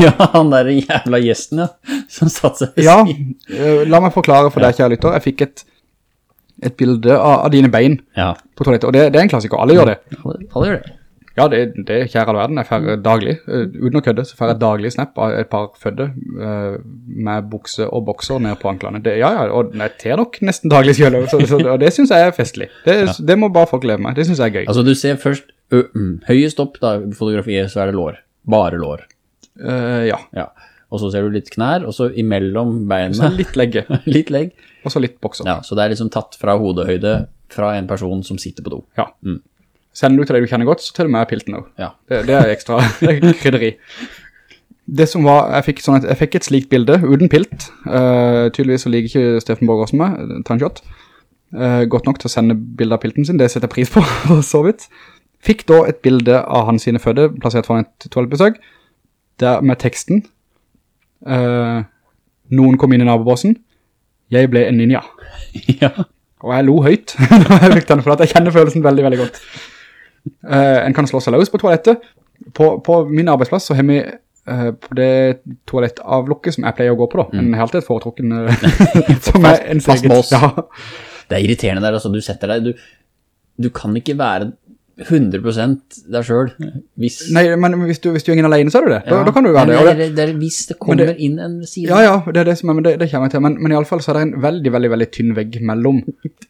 Ja, han der jævla gjesten, ja, som satt seg Ja, eh, la meg forklare for deg, kjære lytter. Jeg fikk et, et bilde av, av dine bein Ja, på toalettet, og det, det er en klassiker. Alle gjør det. alle, gjør det. Ja, det, det er kjære all verden. Jeg færre daglig, eh, uten å kødde, så færre daglig snap av et par fødde eh, med bukse og bokser ned på anklene. Det, ja, ja, og jeg ter nok nesten daglig selv, så, så, og det synes jeg er festlig. Det, det må bare folk leve med. Det synes jeg er gøy. Altså, du ser først mm, høyest opp da, fotografiet, så er det lår. Bare lår. Eh, ja, Ja. Og så ser du litt knær, og så imellom beina litt legge, litt legg. og så litt bokser. Ja, så det er liksom tatt fra hodehøyde fra en person som sitter på do. Ja. Sender du til deg du kjenner godt, så tar du med pilten nå. Ja. Det, det er ekstra det er krydderi. Det som var, jeg fikk, sånn et, jeg fikk et slikt bilde, uden pilt. Uh, tydeligvis så liker ikke Steffen Borg også med, ta en shot. Uh, godt nok til å sende bilder av pilten sin, det setter jeg pris på, så vidt. Fikk da et bilde av hans sine fødde, plassert foran et toalettbesøk, der med teksten, Uh, noen kom inn i nabobossen. jeg ble en ninja. ja. Og jeg lo høyt da jeg fikk den, for at jeg kjenner følelsen veldig, veldig godt. Uh, en kan slå seg løs på toalettet. På, på min arbeidsplass så har vi uh, på det toalettavlukket som jeg pleier å gå på da, en helt et foretrukken som er en seget. Ja, Det er irriterende der, altså. Du setter deg, du, du kan ikke være 100% deg selv, hvis... nei, men hvis du, hvis du er ingen alene, så er du det. Da, Ja. da kan du være det. Og det det, det hvis det kommer det- inn en side. ja, ja, det er det som er, men det, det kommer jeg til. Men, men i alle fall så er det en veldig, veldig, veldig tynn vegg mellom.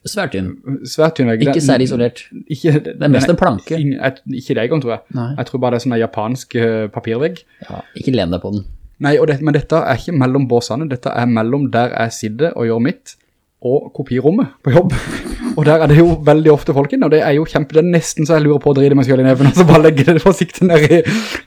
Svært tynn. Svært tynn vegg. Ikke særlig isolert. Ikke, Det er mest en planke. Jeg- Ikke det engang, tror jeg. Nei. Jeg tror bare det er sånn en japansk eh, papirvegg. Ja, ikke len deg på den. Nei, men dette er ikke mellom båsene, dette er mellom der jeg sitter og gjør mitt, og kopirommet på jobb. Og der er det jo veldig ofte folk inn, og det er jo kjempe, det er nesten så jeg lurer på å dride meg selv i neven, og så bare legge det forsiktig ned i,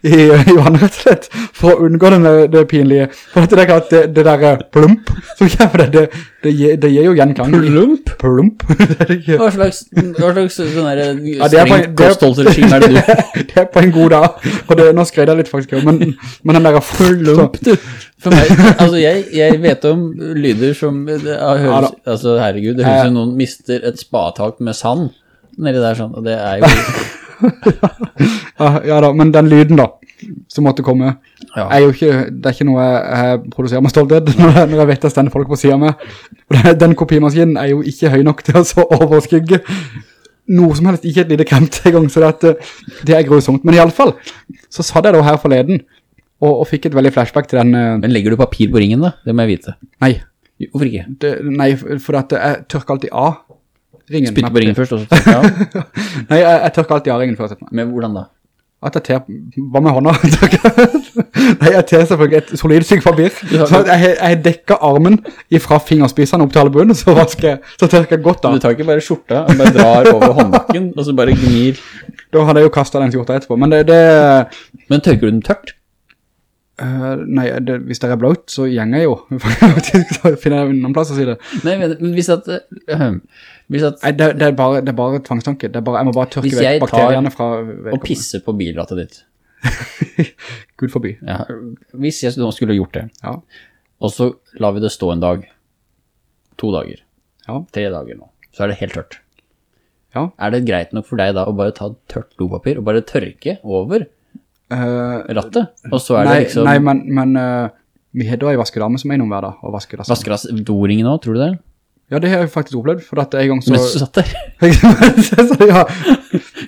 i, i vann, rett og slett, for å unngå den, det pinlige. For det er klart, det, det der eh, plump, så kommer det, det, det, gir, det gir jo gjenklang. Plump? Plump. det det. Hva slags, hva slags sånn der Ja, det er strengt kostholdsregime er det du? det er på en god dag, og det, nå skrøyde jeg litt faktisk, men, men den der plump, du. For meg, altså jeg, jeg vet om lyder som, det Ja høres, altså herregud, det høres som noen mister et spatak med sand nedi der sånn, og det er jo, Ja, ja da, men den lyden da, som måtte komme, Ja. er jo ikke, det er ikke noe jeg, jeg produserer med stolthet når, jeg- når jeg vet at stender folk på siden. Og den, den kopimaskinen er jo ikke høy nok til å så overskygge noe som helst, ikke et lite kremt i gang, så det, eh, det er grusomt. Men i alle fall, så satt jeg da her forleden, og, og fikk et veldig flashback til den, eh, Men legger du papir på ringen da? Det må jeg vite. nei, Hvorfor ikke? det, nei, for at jeg tørker alltid av ringen. Spytte på ringen først, og så tørker jeg av. Nei, jeg, jeg tørker alltid av ringen før jeg setter meg. Men hvordan da? At jeg ter, hva med hånda? Nei, jeg ter selvfølgelig et solid syk papir. Så jeg, jeg dekker armen fra fingerspissene opp til albuen, så vasker så tørker jeg godt Du tar ikke bare skjorta, og bare drar over håndbakken, og så bare gnir. Da hadde jeg jo kastet den skjorta etterpå, men det, det Men tørker du den tørt? Øh, nei, det, hvis det er blått, så gjenger jeg jo. Så finner jeg noen plass å si det. Nei, men hvis at... Uh, hvis at Nei, det, det, er bare, det er bare tvangstanke. Det er bare, jeg må bare tørke vekk bakteriene fra Hvis jeg tar og pisser på bilrattet ditt. Gud forbi. Ja, hvis jeg nå skulle gjort det, Ja. og så lar vi det stå en dag, to dager, Ja. tre dager nå, så er det helt tørt. Ja. Er det greit nok for deg da å bare ta tørt dopapir og bare tørke over Eh, rattet? Og så er nei, det liksom nei, men, men uh, vi har da en vaskedame som er innom hver dag og vasker det. vasker av doringen også, tror du det? Ja, det har jeg faktisk opplevd, for at en gang så... Mens du satt der. så ja,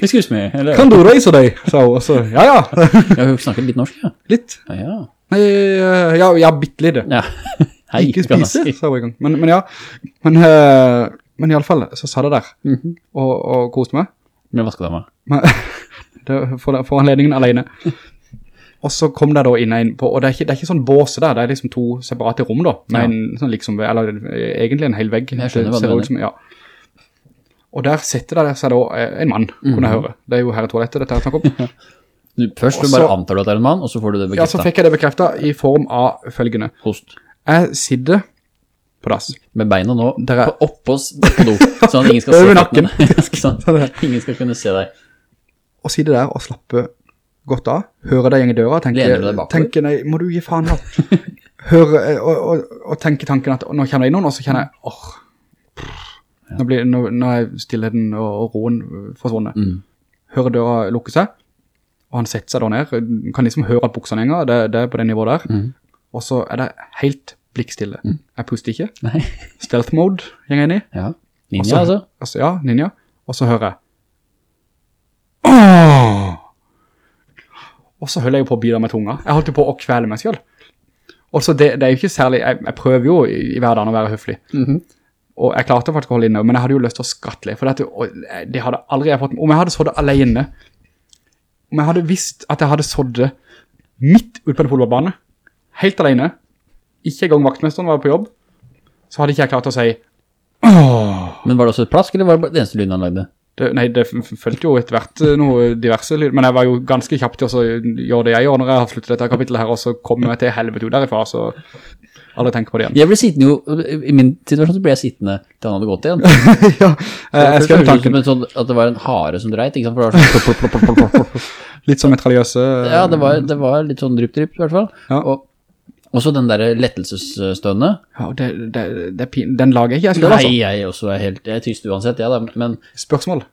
Excuse me, eller? kan du reise deg? Så, så, ja, ja, Jeg har jo snakket litt norsk, ja. litt. Ja, ja. Nei, øh, ja, ja, bittelig det. ja. Hei, Ikke spise, sa hun en gang. Men, men ja, men, uh, men i alle fall, så sa det der, Mhm. og, og koste meg. Med vaskedama. Men, for, for anledningen alene. Og så kom det da inn en på, og det er ikke, det er ikke sånn båse der, det er liksom to separate rom da, med Ja. en sånn liksom, eller eh, egentlig en hel vegg. Jeg skjønner hva du som, ja. Og der sitter det seg da eh, en mann, kunne jeg høre. Det er jo her i toalettet dette er snakk om. Du, først Også, du bare antar du at det er en mann, og så får du det bekreftet. Ja, så fikk jeg det bekreftet i form av følgende. Host. Jeg sidder på dass. Med beina nå er- på, oppås på do, sånn at ingen skal se nakken. sånn, ingen skal kunne se deg. Og sitte der og slappe godt av, hører deg gjeng i døra, tenke, nei, må du gi faen da? Hører, eh, og, og, og tenker tanken at nå det inn noen, og så kjenner jeg, åh, nå, blir, nå, nå er stillheten og, og roen forsvunnet. Mm. Hører døra lukke seg, og han setter seg da ned, kan liksom høre at buksene henger, det, det er på det nivået der, Mm. og så er det helt blikkstille. Jeg puster ikke, Nei. stealth mode gjenger jeg inn i, Ja. Ninja, Også, altså. Altså, ja, ninja. Og så hører jeg. Åh! Og så holder jeg på å bidra med tunga. Jeg holdt jo på å kvele meg selv. Og så det, det er jo ikke særlig, jeg, jeg prøver jo i, i hverdagen å være høflig. Og jeg klarte faktisk å holde inne, men jeg hadde jo lyst til å skattle. For dette, det hadde aldri jeg fått, om jeg hadde sådd alene, om jeg hadde visst at jeg hadde sådd midt ut på en fotballbane, helt alene, ikke engang vaktmesteren var på jobb, så hadde ikke jeg klart å si, Men var det også et plask, eller var det det eneste lyden han lagde? Det, nei, det følte jo etter hvert eh, noe diverse lyd, men jeg var jo ganske kjapt til å gjøre det jeg gjør når jeg har sluttet dette kapittelet her, og så kommer jeg til helvete ut derifra, så aldri tenker på det igjen. Jeg ble sittende jo, i min situasjon så ble jeg sittende til han hadde gått igjen. ja, eh, jeg det ut tanken som sånn, at det var en hare som dreit, ikke sant? For det var sånn litt som metraliøse... Ja, det var, det var litt sånn drypp-drypp i hvert fall. Ja. Og også den der lettelsesstønnet. Ja, det, det, det er pin, den lager ikke jeg selv, Nei, altså. jeg også er helt, jeg er tyst uansett, ja da, men Spørsmål,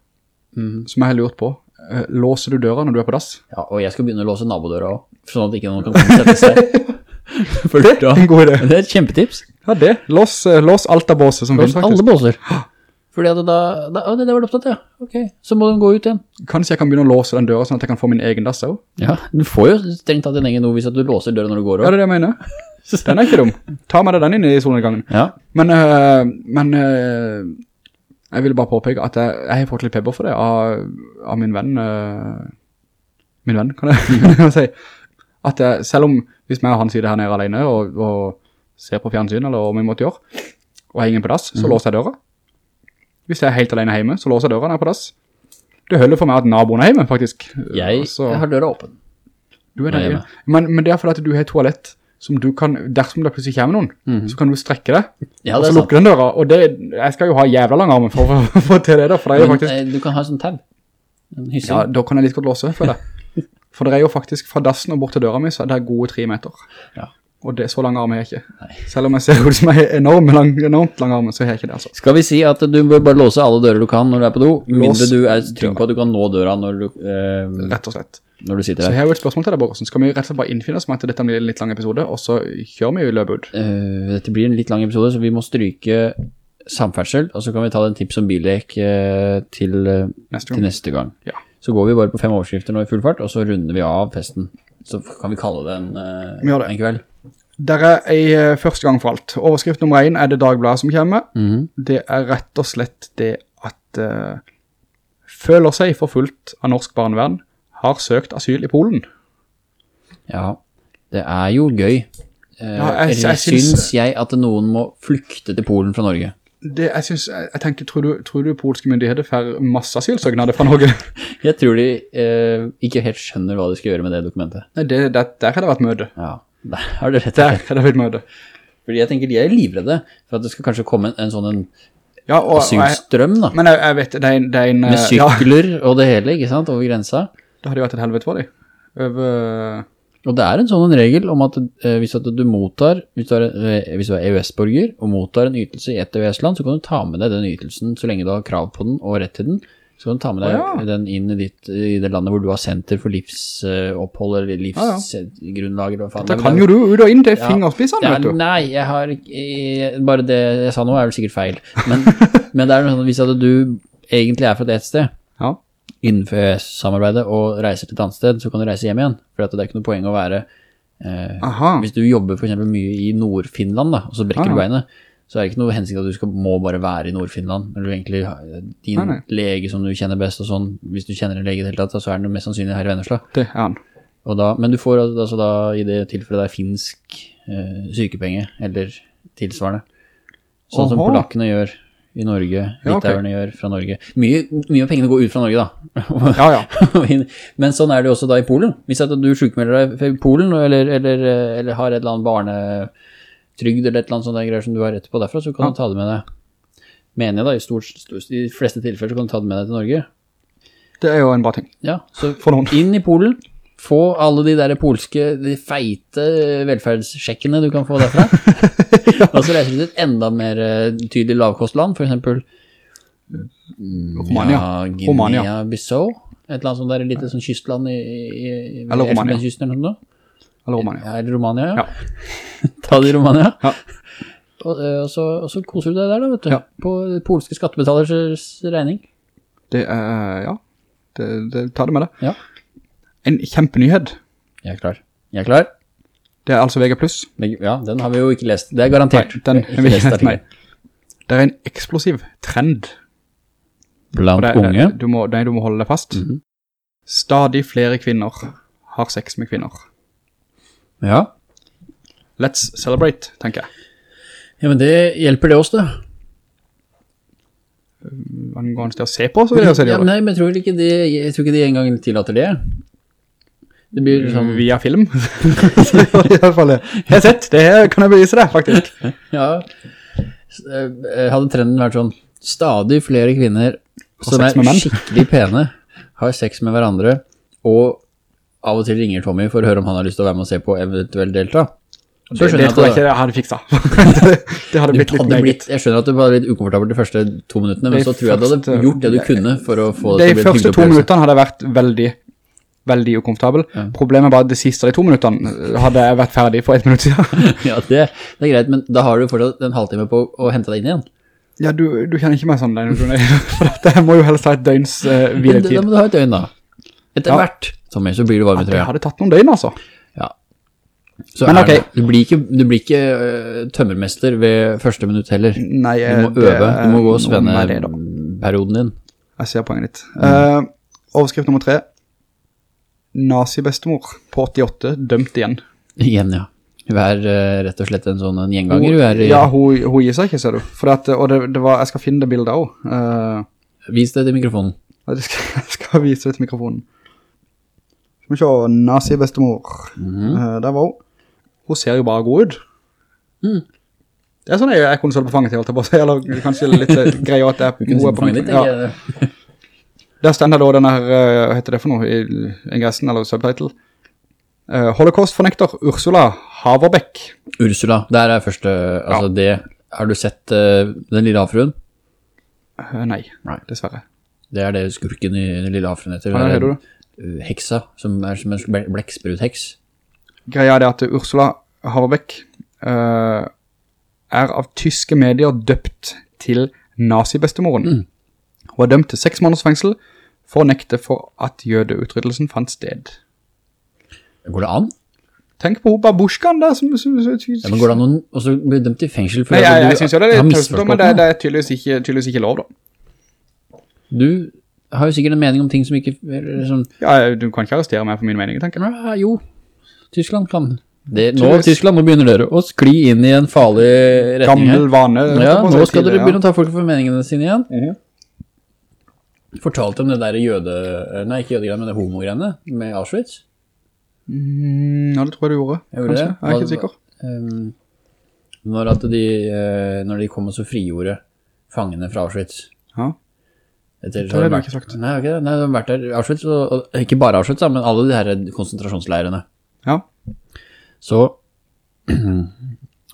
mm. som jeg har lurt på. Eh, Låser du døra når du er på dass? ja, og jeg skal begynne å låse nabodøra også, sånn at ikke noen kan komme sette seg. Først, Det er en god idé. det er et kjempetips. Ja, det. Lås, eh, lås alt av båset som Lås finnes, faktisk. alle båser. Fordi at da, da, å, det, det var det opptatt, ja. Ok, så må den gå ut igjen. Kanskje jeg kan begynne å låse den døra sånn at jeg kan få min egen dass også? Ja, du får jo strengt tatt din egen noe hvis at du låser døra når du går over. Ja, det er det jeg mener. Den er ikke dum. Ta med deg den inn i solnedgangen. Ja, Men, øh, men øh, jeg vil bare påpeke at jeg, jeg har fått litt pepper for det av, av min venn, øh, min venn, kan jeg, si. At jeg, selv om, hvis jeg og han sitter her nede alene og, og ser på fjernsyn, eller hva vi måtte gjøre, og jeg er ingen på dass, så låser jeg døra. Hvis jeg er helt alene hjemme, så låser jeg døra når jeg er på dass. Det holder for meg at naboen er hjemme, faktisk. jeg, Så- jeg har døra åpen. du er der, er men, men det er fordi at du har toalett som du kan, dersom det plutselig kommer noen, så kan du strekke deg, Ja, og så er lukker den døra, og det, jeg skal jo ha jævla lang armen for å få- til det da, for det er jo Men faktisk, eh, du kan ha sånn tab, En hyssing. ja, da kan jeg litt godt låse for det. For det er jo faktisk fra dassen og bort til døra mi, så er det gode tre meter. Ja. Og det, så lang arm har jeg ikke. Selv om jeg ser ut som jeg har enorm, lang, enormt lang arm, så har jeg ikke det altså. Skal vi si at du bør bare låse alle dører du kan når du er på do, Lås mindre du er trygg på at du kan nå døra når du, eh, Rett og slett. når du sitter Så der. jeg har jo et spørsmål til deg, Borgersen. Skal vi rett og slett bare innfinne oss med at dette blir en litt lang episode, og så kjører vi jo i løpet ut? Uh, dette blir en litt lang episode, så vi må stryke samferdsel, og så kan vi ta den tips om billek uh, til, uh, Neste til neste gang. Ja. Så går vi bare på fem overskrifter nå i full fart, og så runder vi av festen. så kan vi kalle det en, en kveld. Der er ei eh, første gang for alt. Overskrift nummer 1 er det Dagbladet som kommer. Mm. Det er rett og slett det at uh, føler seg forfulgt av norsk barnevern, har søkt asyl i Polen. Ja, det er jo gøy. Uh, Ja, jeg- eller jeg syns- syns jeg at noen må flykte til Polen fra Norge. Det, jeg, synes, jeg, jeg tenker, tror du, tror du polske myndigheter får masse asylsøknader fra Norge? Jeg tror de uh, ikke helt skjønner hva de skal gjøre med det dokumentet. Nei, det, det, der har det vært møte. Ja, der har du rett. og Der slett. har det vært møte. Fordi jeg tenker de er livredde for at det skal kanskje komme en, en sånn en Ja, og, asylstrøm da. men jeg, jeg vet, det er en, det er en Med sykler ja, og det hele, ikke sant, over grensa. det hadde jo vært et helvete for dem. Over, Og det er en sånn en regel om at eh, hvis at du mottar, hvis du er, eh, er EØS-borger og mottar en ytelse i et EØS-land, så kan du ta med deg den ytelsen så lenge du har krav på den og rett til den. Så kan du ta med deg Å, ja. den inn i, ditt, i det landet hvor du har senter for livsopphold eller livsgrunnlag. Ah, ja. Dette kan jo du ut og inn til Ja. fingerspissene, vet du. nei, jeg har jeg, Bare det jeg sa nå er vel sikkert feil. Men, men det er noe sånn at hvis at du egentlig er fra et sted, Ja. innenfor EØS-samarbeidet og reiser til et annet sted, så kan du reise hjem igjen. For det er ikke noe poeng å være eh, Hvis du jobber for eksempel mye i Nord-Finland, da, og så brekker Ah, du beinet, så er det ikke noe hensikt at du skal, må bare være i Nord-Finland. Når du egentlig har din Nei, nei. lege som du kjenner best, og sånn, hvis du kjenner en lege i det hele tatt, så er den mest sannsynlig her i Vennesla. Det er han. Og da, men du får altså da, i det tilfellet der finsk eh, sykepenge, eller tilsvarende. Sånn som polakene polakkene gjør i Norge, Ja, okay. gjør fra Norge. Mye, mye av pengene går ut fra Norge da. Ja, ja. men sånn er det jo også da i Polen. Hvis du sykemelder deg i Polen, eller, eller, eller har et eller annet barnetrygd, eller et eller annet sånt greier som du har rett på derfra, så kan Ja. du ta det med deg. Mener jeg da, i, stort, stort, i de fleste tilfeller så kan du ta det med deg til Norge. Det er jo en bra ting. Ja, så inn i Polen, få alle de der polske, de feite velferdssjekkene du kan få derfra. Og så reiser du til et enda mer eh, tydelig lavkostland, for eksempel mm, Romania. Ja, Romania. Guinea-Bissau, et eller annet sånt der, lite sånn kystland i, i, i Eller Romania. Eller noe sånt. Eller Romania. Ja, eller Romania, ja. Ja. Ta det i Romania. Ja. Og, eh, og, så, og så koser du deg der da, vet du. Ja. På polske skattebetalers regning. Det er, ja. Det, det, ta det med det. Ja. En kjempenyhet. Jeg er klar. Jeg er klar. Det er altså VG+. Ja, den har vi jo ikke lest. Det er garantert. Nei, den har vi Ikke lest nei. Det er en eksplosiv trend. Blant det, unge. du, må, nei, du må holde deg fast. Mhm. Stadig flere kvinner har sex med kvinner. Ja. Let's celebrate, tenker jeg. ja, men det hjelper det oss da. Hva går an sted å se på, så vil jeg se det ja, nei, men jeg tror ikke de, jeg tror ikke de engang tillater det. Det blir liksom... Via film. I hvert fall det. Jeg har sett, det kan jeg bevise det, faktisk. ja, eh, hadde trenden vært sånn, stadig flere kvinner som er skikkelig pene, har sex med hverandre, og av og til ringer Tommy for å høre om han har lyst til å være med og se på eventuelt delta. Så Det, det tror jeg ikke jeg hadde fiksa. det hadde blitt litt meget. jeg skjønner at du var litt ukomfortabel de første to minuttene, men De så tror jeg du hadde gjort det du kunne for å få det De til å bli en første to opplevelse. minuttene hadde jeg vært veldig, veldig ukomfortabel. Problemet er bare at de siste de to minuttene hadde jeg vært ferdig for et minutt siden. Ja, det, det er greit, men da har du fortsatt en halvtime på å hente deg inn igjen. Ja, du, du kjenner ikke meg sånn, Leine, for dette må jo helst ha et døgns uh, Men da må du ha et døgn da. Etter Ja. hvert, Tommy, så blir du varm i Det trøya. hadde tatt noen døgn, altså. Ja. Så Men ok. det, du blir ikke, du blir ikke uh, tømmermester ved første minutt heller. Nei, Du må det øve, du må gå og noe svenne med det, da. perioden din. Jeg ser poenget ditt. Eh, overskrift nummer tre. Nazi-bestemor på 88, dømt igjen. Igjen, ja. Hun er uh, rett og slett en sånn en gjenganger. Hun er, Ja, hun, hun gir seg ikke, ser du. For at, og det, det var, jeg skal finne det bildet også. Uh, Vis det til mikrofonen. jeg, skal, jeg skal vise det til mikrofonen. Skal vi se, nazi-bestemor. Eh, der var hun. Hun ser jo bare god ut. Mm. Det er sånn jeg kunne konsol på fanget til, holdt jeg på å si, eller kanskje litt eh, greier at det er gode på fanget ja. Der stender da denne her, eh, hva heter det for noe, i ingressen eller subtitle. Uh, Holocaust-fornekter Ursula Haverbeck. Ursula, der er første, altså det, har du sett uh, Den lille havfruen? Uh, nei, Nei. dessverre. Det er det skurken i Den lille havfruen heter. Hva Det Heksa, som er som en ble- blekksprut-heks. Greia er det at Ursula Harbeck uh, er av tyske medier døpt til nazi-bestemoren. Mm. Hun er dømt til seks måneders fengsel for å nekte for at jødeutryddelsen fant sted. Går det an? Tenk på babushkaen der som... som, som, som Ja, men går det an å også bli dømt til fengsel Nei, jeg, jeg, jeg, synes jo det er litt tøft, men det, det er tydeligvis ikke, tydeligvis ikke lov da. Du har jo sikkert en mening om ting som ikke som, Ja, du kan ikke arrestere meg for mine meninger, tenker jeg. ja, Jo, Tyskland kan det, Nå. Tyskland, nå begynner dere å skli inn i en farlig retning her. Gammel vane. Ja, nå skal dere begynne å ta folk for meningene sine igjen. Mhm. Fortalte om det der jøde... Nei, ikke jødegreiene, men det homogreiene med Auschwitz. Mm, ja, det tror jeg du gjorde. Jeg gjorde kanskje. det. Jeg er ikke sikker. Um, når, de, eh, når de kom og så frigjorde fangene fra Auschwitz. Ja. Etter, Det har du ikke sagt. Nei, okay, nei, de har vært der i Auschwitz, og, og, ikke bare Auschwitz, men alle de her konsentrasjonsleirene. Ja. Så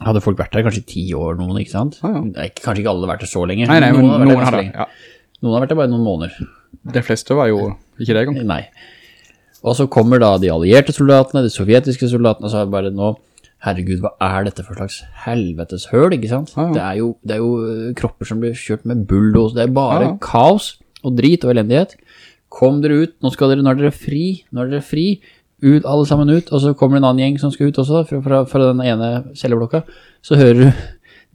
hadde folk vært der kanskje i ti år noen, ikke sant? Ah, ja. Nei, kanskje ikke alle vært der så lenge. Nei, nei, men noen, noen har det. lenge. Ja. Noen har vært der bare noen måneder. De fleste var jo ikke det engang. Nei. Og så kommer da de allierte soldatene, de sovjetiske soldatene, og så er det bare nå, herregud, hva er dette for slags helvetes høl, ikke sant? Ah, ja. Det, er jo, det er jo øh, kropper som blir kjørt med bulldoser, det er bare kaos og drit og elendighet. Kom dere ut, nå skal dere, når dere er fri, når dere er fri, ut, alle sammen ut, og så kommer det en annen gjeng som skal ut også, fra, fra, fra den ene celleblokka, så hører du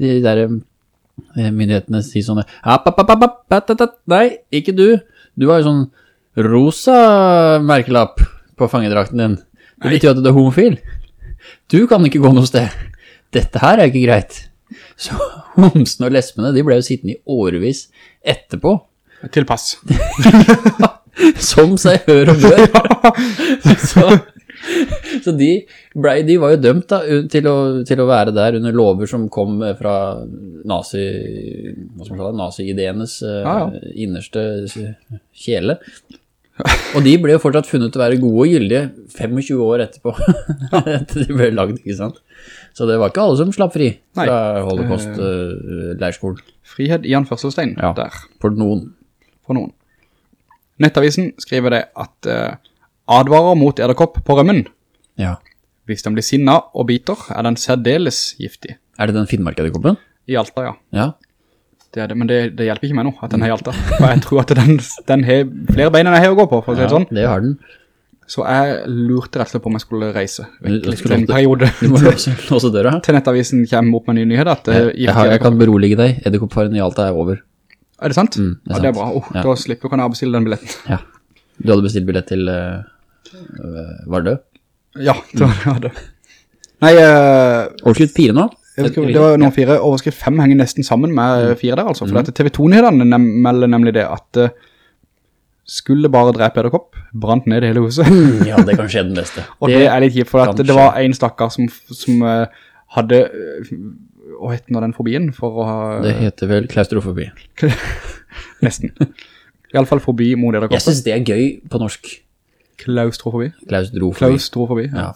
de der eh, myndighetene si sånne, app, app, app, nei, ikke du, du har jo sånn rosa merkelapp på fangedrakten din. Det betyr at du er homofil. Du kan ikke gå noe sted. Dette her er ikke greit. Så homsene og lesbene, de ble jo sittende i årevis etterpå Tilpass. Som seg hør og bør. så, så de, ble, de var jo dømt da, til, å, til å være der under lover som kom fra nazi, nazi-ideenes eh, Ja, ja. innerste kjele. Og de ble jo fortsatt funnet å være gode og gyldige 25 år etterpå. Etter de ble lagd, ikke sant? Så det var ikke alle som slapp fri fra holocaust-leirskolen. Frihet i anførselstegn Ja. der, For noen. For noen. Nettavisen skriver det at eh, advarer mot edderkopp på rømmen. Ja. Hvis den blir sinna og biter, er den særdeles giftig. Er det den Finnmark-edderkoppen? I Alta, ja. Ja. Det er det, men det, det hjelper ikke meg nå at den er i Alta. For jeg tror at den, den har flere bein enn jeg har å gå på, for å si det sånn. det har den. Så jeg lurte rett og slett på om jeg skulle reise vekk litt en periode. Du må låse, låse døra. Til nettavisen kommer opp med nye nyheter. At, jeg, Jeg, jeg kan berolige deg. Edderkoppfaren i Alta er over. Er det sant? Mm, det er ja, det er bra. Oh, Ja. Da slipper kan jeg bestille den billetten. Ja. Du hadde bestilt billett til uh, Vardø? Ja, det var det. Nei, uh, Overskritt fire nå? ikke, det var noen fire, Overskritt fem henger nesten sammen med fire der altså, for mm. TV2-nyhetene nem melder nemlig det at uh, skulle bare drepe edderkopp, brant ned hele huset. Ja, det kan skje den beste. Og det, er litt kjipt, for det var en stakkar som, som uh, hadde, eh, hva heter nå den fobien for å ha, Det heter vel klaustrofobi. nesten. I alle fall fobi mot Jeg synes det er gøy på norsk. Klaustrofobi. Klaustrofobi. Klaustrofobi. Ja.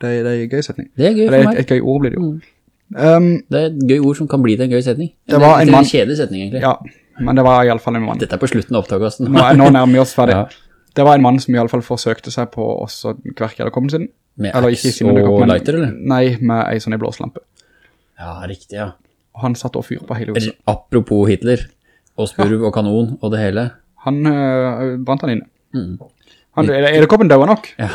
Det, det er en gøy setning. Det er gøy Det for meg. et, et gøy ord blir det jo. Um, Det er et gøy ord som kan bli til en gøy setning. Det var en til en kjedelig setning, egentlig. ja, men det var i alle fall en mann. Dette er på slutten av opptakelsen. Nå, er- nå nærmer vi oss ferdig. Ja. Det var en mann som i alle fall forsøkte seg på også kverke edderkoppen sin. Med Eller ikke sin edderkopp, men- lighter, eller? Nei, med ei sånn blåslampe. Ja, riktig, ja. Og han satt og fyr på hele huset. Apropos Hitler, og spurv og kanon og det hele. Han øh, brant han inne. Mm. Han, edderkoppen døde nok. Ja.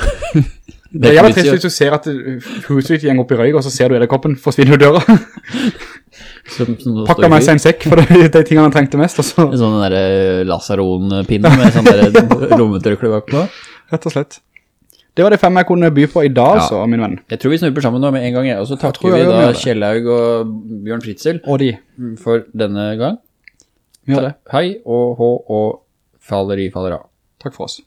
Det er jævlig trist hvis du ser at øh, huset ditt gjenger opp i røyk, og så ser du edderkoppen forsvinne ut døra. som- som det meg seg en sekk for de, de tingene han trengte mest, Også. En sånn der eh, Lazaron-pinne med sånn der lommetørkle bak på. rett og slett. Det var det fem jeg kunne by på i dag, Ja. så, min venn. Jeg tror vi snupper sammen nå med en gang. Og så takker vi da Kjellhaug. Kjellaug og Bjørn Fritzel Og de. for denne gang. Vi gjør det. Hei og hå og falleri av. Takk for oss.